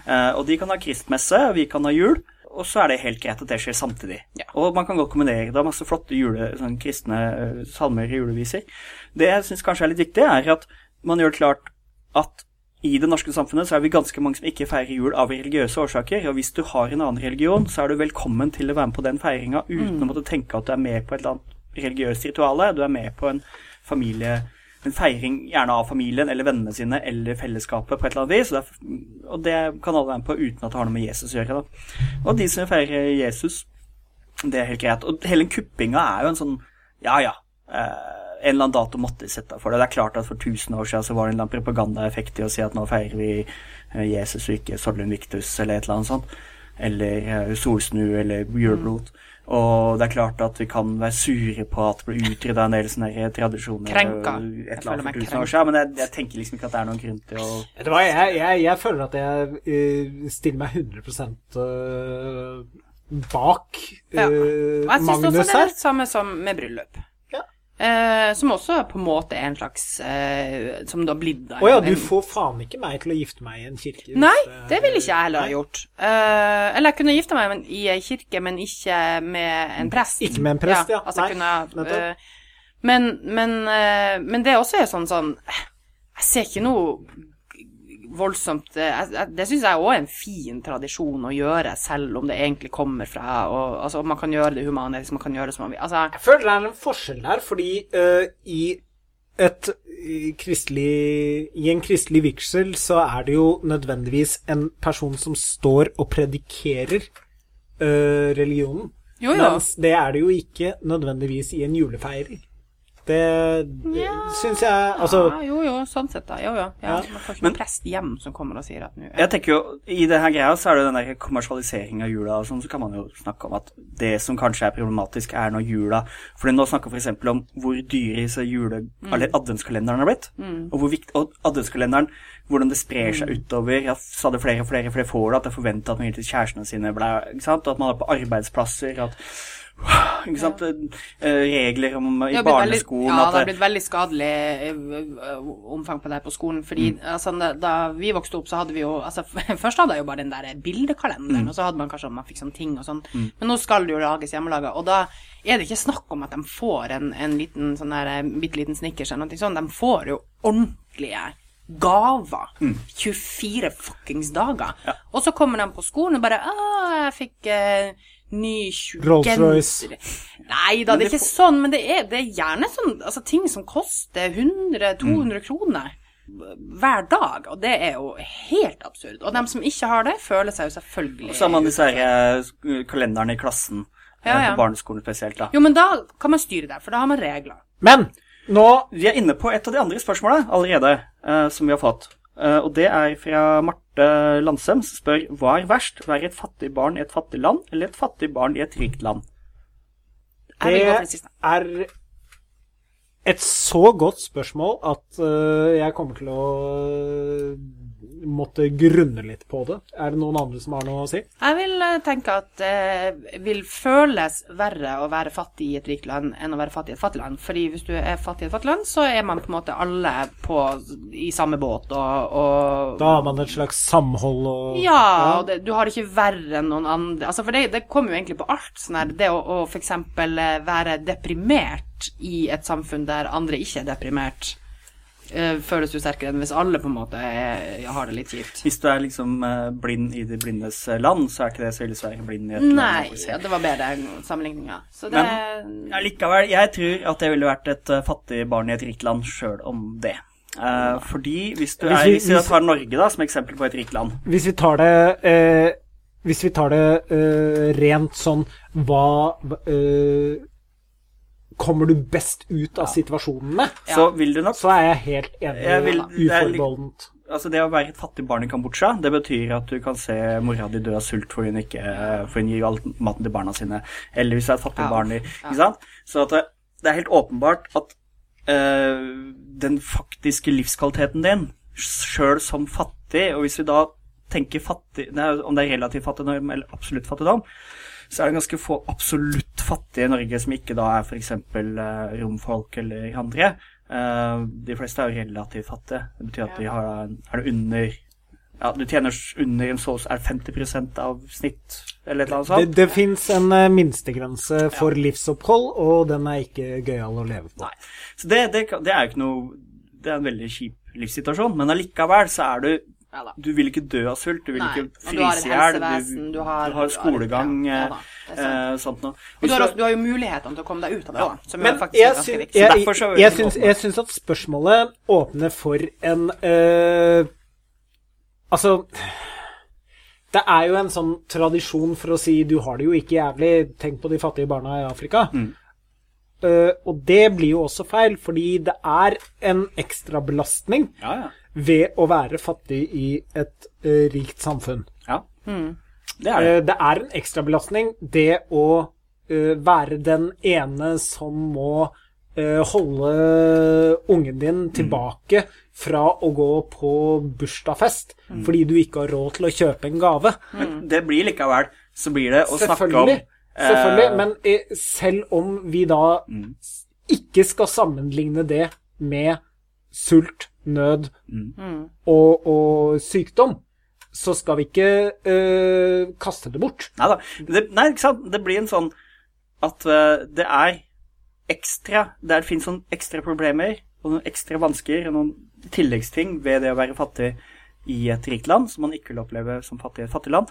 Eh, og de kan ha kristmesse, og vi kan ha jul. Og så er det helt greit at det skjer samtidig. Ja. Og man kan godt kombinere. Det er masse flotte jule, sånn kristne uh, salmer og juleviser. Det jeg syns kanskje er litt viktig, er at man gjør det klart at i det norske samfunnet så er vi ganske mange som ikke feirer jul av religiøse årsaker. Og hvis du har en annen religion, så er du velkommen til å være med på den feiringa uten å måtte tenke at du er med på et eller annet religiøst rituale. Du er med på en familie en feiring gjerne av familien eller vennene sine eller fellesskapet på et eller annet vis. Og er, og det kan alle være med på uten at det har noe med Jesus å gjøre. Da. Og de som feirer Jesus, det er helt greit. Og hele kuppinga er jo en sånn ja ja. Eh, en eller annen dato måtte de sette for det. Det er klart at For 1000 år siden så var det en eller annen propagandaeffekt i å si at nå feirer vi eh, Jesus og ikke Sollum Victus eller et eller annet sånt. Eller uh, solsnu eller juleblot. Mm. Og det er klart at vi kan være sure på at det ble utrydda en del sånne tradisjoner. Krenka. Et eller annet for tusen år siden, men jeg, jeg, tenker liksom ikke at det er noen grunn til å Vet du hva, jeg, jeg, jeg føler at jeg uh, stiller meg 100 uh, bak uh, ja. Og jeg syns også det er det samme som med bryllup. Ja. Eh, som også på en måte er en slags eh, Som det har blitt da. Å ja, du får faen ikke meg til å gifte meg i en kirke. Nei, det ville ikke jeg heller ha gjort. Eh, eller jeg kunne gifta meg i ei kirke, men ikke med en prest. Ikke med en prest, ja. Altså, Nei, kunne, eh, men, men, eh, men det også er sånn sånn Jeg ser ikke noe voldsomt eh, Det syns jeg òg er en fin tradisjon å gjøre, selv om det egentlig kommer fra og, altså, Man kan gjøre det humanisk, man kan gjøre det som man vil. Altså, Jeg føler det er en forskjell der, fordi uh, i et kristelig, I en kristelig vigsel så er det jo nødvendigvis en person som står og predikerer uh, religionen. jo, jo. Mens det er det jo ikke nødvendigvis i en julefeiring. Det, ja, syns jeg Altså ja, jo, jo, sånn sett, da. Jo, jo. Ja, Ja. Man får ikke Men- noen prest hjem som kommer og sier at nå Jeg tenker jo, I det her greia så er det den der kommersialiseringen av jula og sånn, så kan man jo snakke om at det som kanskje er problematisk, er når jula For nå snakker vi f.eks. om hvor dyre disse jule... Eller adventskalenderen har blitt. Og hvor viktig Og adventskalenderen, hvordan det sprer seg utover. At stadig flere og flere, flere får det, at det er forventa at man gir til kjærestene sine, ble, ikke sant? og at man er på arbeidsplasser. at ikke sant? Eh, Regler om i har veldig- barneskolen Ja, det har blitt veldig skadelig eh, omfang på det på skolen. Fordi altså, da, vi vokste opp, så hadde vi jo altså, Først hadde jeg jo bare den der bildekalenderen, og så hadde man kanskje man fikk sånne ting og sånn. Men nå skal det jo lages hjemmelaga, og da er det ikke snakk om at de får en, en liten sånn der eh, bitte liten snickers eller noe sånt. De får jo ordentlige gaver. 24 fuckings dager. Og så kommer de på skolen og bare Å, jeg fikk eh, ny Rolls-Royce. Nei da, det er ikke sånn, men det er, det er gjerne sånn altså, ting som koster 100-200 kroner hver dag, og det er jo helt absurd. Og dem som ikke har det, føler seg jo selvfølgelig Og så har man disse her, eh, kalenderne i klassen. eh, Ja, ja. På barneskolen spesielt, da. Jo, men da kan man styre det, for da har man regler. Men nå Vi er inne på et av de andre spørsmålene allerede, eh, som vi har fått. Eh, og det er fra Marte Landsem, som spør hva er verst, være et fattig barn i et fattig land eller et fattig barn i et rikt land? Det er et så godt spørsmål at øh, jeg kommer til å måtte grunne litt på det. Er det noen andre som har noe å si? Jeg vil eh, tenke at det vil føles verre å være fattig i et rikt land enn å være fattig i et fattig land. Fordi hvis du er fattig i et fattig land, så er man på en måte alle på, i samme båt og, og Da har man et slags samhold og Ja, og det, du har det ikke verre enn noen andre. Altså, for det, det kommer jo egentlig på alt. Sånn her, det å, å f.eks. være deprimert i et samfunn der andre ikke er deprimert, eh, føles jo sterkere enn hvis alle på en måte er, har det litt kjipt. Hvis du er liksom eh, blind i de blindes eh, land, så er ikke det så ille å være blind i et land. Nei, si. ja, det var bedre sammenligninga. ja. Så det Ja, likevel, jeg tror at jeg ville vært et eh, fattig barn i et rikt land sjøl om det. Eh, fordi hvis du Hvis er Hvis vi hvis- tar Norge da, som eksempel på et rikt land Hvis vi tar det eh, Hvis vi tar det eh, rent sånn Hva eh, kommer du best ut av situasjonene, med? Så vil du nok Så er jeg helt enig. Jeg vil- det uforbeholdent. Altså Det å være et fattig barn i Kambodsja, det betyr at du kan se mora di dø av sult for hun ikke For hun gir all maten til barna sine. Eller hvis du er et fattig Ja. barn i Ikke sant? Så at det, det er helt åpenbart at øh, den faktiske livskvaliteten din sjøl som fattig, og hvis vi da tenker fattig Om det er relativ fattigdom eller absolutt fattigdom, så er det ganske få absolutt fattige i Norge som ikke da er f.eks. Uh, romfolk eller andre. Eh, de fleste er jo relativt fattige. Det betyr at de har Er det under Ja, du tjener under en så Er 50 av snitt, eller et eller annet Det, sånt? det fins en eh, minstegrense for livsopphold, og den er ikke gøyal å leve på. Nei. Så det, det, det er jo ikke noe Det er en veldig kjip livssituasjon, men allikevel så er du Ja da. Du vil ikke dø av sult, du vil Nei. ikke fryse i hjel. du har, du har skolegang, ja eh, da, det sant. sånt noe. Og du har, også, du har jo mulighetene til å komme deg ut av det òg, som Men er faktisk jeg, ganske viktig. jeg, jeg, jeg, syns, jeg syns at spørsmålet åpner for en eh, Altså Det er jo en sånn tradisjon for å si 'du har det jo ikke jævlig', tenk på de fattige barna i Afrika. Eh, og det blir jo også feil, fordi det er en ekstrabelastning Ja, ja. Ved å være fattig i et uh, rikt samfunn. ja. Mm. Det er det. Uh, Det er en ekstrabelastning, det å uh, være den ene som må holde ungen din tilbake fra å gå på bursdagsfest fordi du ikke har råd til å kjøpe en gave. Men det blir likevel Så blir det å snakke om Selvfølgelig. Selvfølgelig. Men selv om vi da s- ikke skal sammenligne det med sult, nød og, og sykdom, så skal vi ikke eh, kaste det bort. Neida. Det, nei, ikke sant. Det blir en sånn at eh, det er ekstra Der fins sånn ekstra problemer og noen ekstra vansker og noen tilleggsting ved det å være fattig i et rikt land, som man ikke vil oppleve som fattig i et fattig land.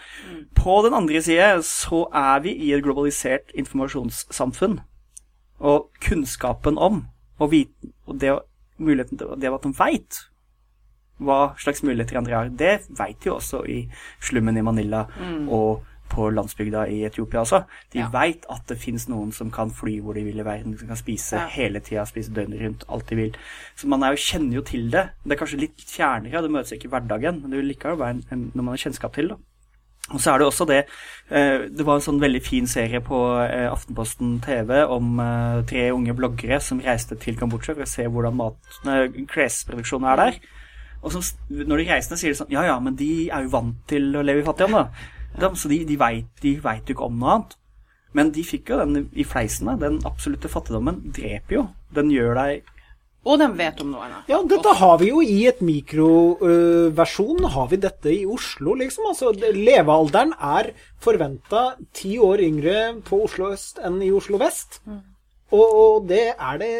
På den andre side så er vi i et globalisert informasjonssamfunn. Og kunnskapen om og, viten, og det, å- muligheten til, det at de veit hva slags muligheter andre har, det veit jo også i slummen i Manila og på landsbygda i Etiopia også. De Ja. veit at det fins noen som kan fly hvor de vil i verden, som kan spise Ja. hele tida, spise døgnet rundt, alt de vil. Så man jo, kjenner jo til det. Det er kanskje litt fjernere, det møtes ikke i hverdagen, men det vil likevel være en, en, noe man har kjennskap til. da. Og så er det også det eh, Det var en sånn veldig fin serie på eh, Aftenposten TV om eh, tre unge bloggere som reiste til Kambodsja for å se hvordan klesproduksjonen er der. Og som, når de reisende sier sånn Ja, ja, men de er jo vant til å leve i fattigdom, da. Så de, de veit jo ikke om noe annet. Men de fikk jo den i fleisene. Den absolutte fattigdommen dreper jo. Den gjør deg Og de vet om noe annet. Ja, dette har vi jo i et mikroversjon. har vi dette i Oslo, liksom. Altså, levealderen er forventa ti år yngre på Oslo øst enn i Oslo vest. Og, og det er det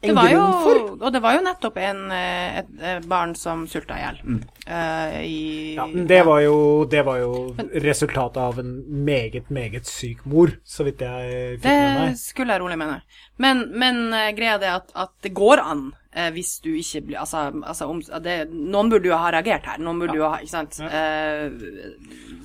en Det var jo, grunn for. og det var jo nettopp en, et, et, eh, barn som sulta i hjel. eh, i Ja, det var jo, det var jo resultatet av en meget, meget syk mor, så vidt jeg fikk med meg. Det skulle jeg rolig mene. Men, men uh, greia er det at, at det går an Uh, hvis du ikke blir Altså, altså om, det, noen burde jo ha reagert her. Noen burde jo ha Ikke sant? Eh,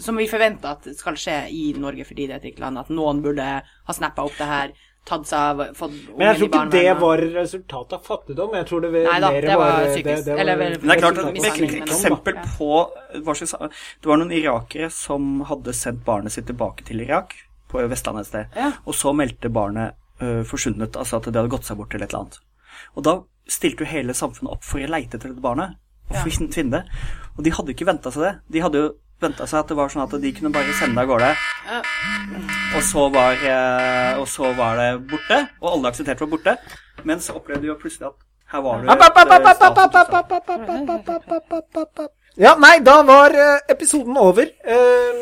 som vi forventer at skal skje i Norge fordi det er et rikt land. At noen burde ha snappa opp det her, tatt seg av, fått Men jeg tror ikke det var resultatet av fattigdom. Jeg tror det Nei da, mer det var var psykisk. det- det var Eller Men det er klart at et eksempel på hva slags Det var noen irakere som hadde sendt barnet sitt tilbake til Irak, på Vestlandet et sted. Ja. Og så meldte barnet uh, forsvunnet, altså at det hadde gått seg bort til et eller annet. Og da stilte jo hele samfunnet opp for å leite etter dette barnet og Ja. fin- finne det. Og de hadde ikke venta seg det. De hadde jo venta seg at det var sånn at de kunne bare sende av gårde. Og så, var, og så var det borte, og alle aksepterte var borte. Men så opplevde vi plutselig at her var du ja, nei, da var episoden over,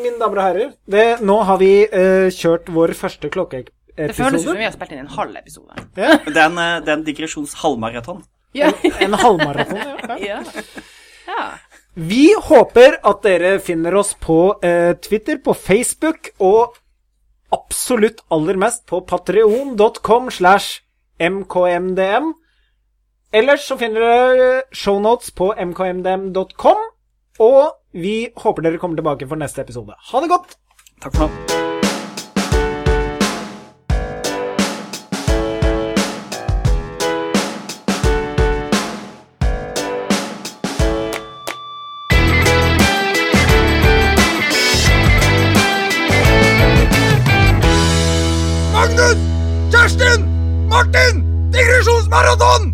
mine damer og herrer. Det, nå har vi kjørt vår første klokkeepisode. Det føles som vi har spilt inn en halv episode. Ja. Det er en, digresjons halvmaraton. Ja. En, en halvmaraton, ja. ja. ja. Vi håper at dere finner oss på eh, Twitter, på Facebook og absolutt aller mest på patreon.com slash mkmdm. Ellers så finner dere shownotes på mkmdm.com, og vi håper dere kommer tilbake for neste episode. Ha det godt! Takk for nå. Martin! Marathon.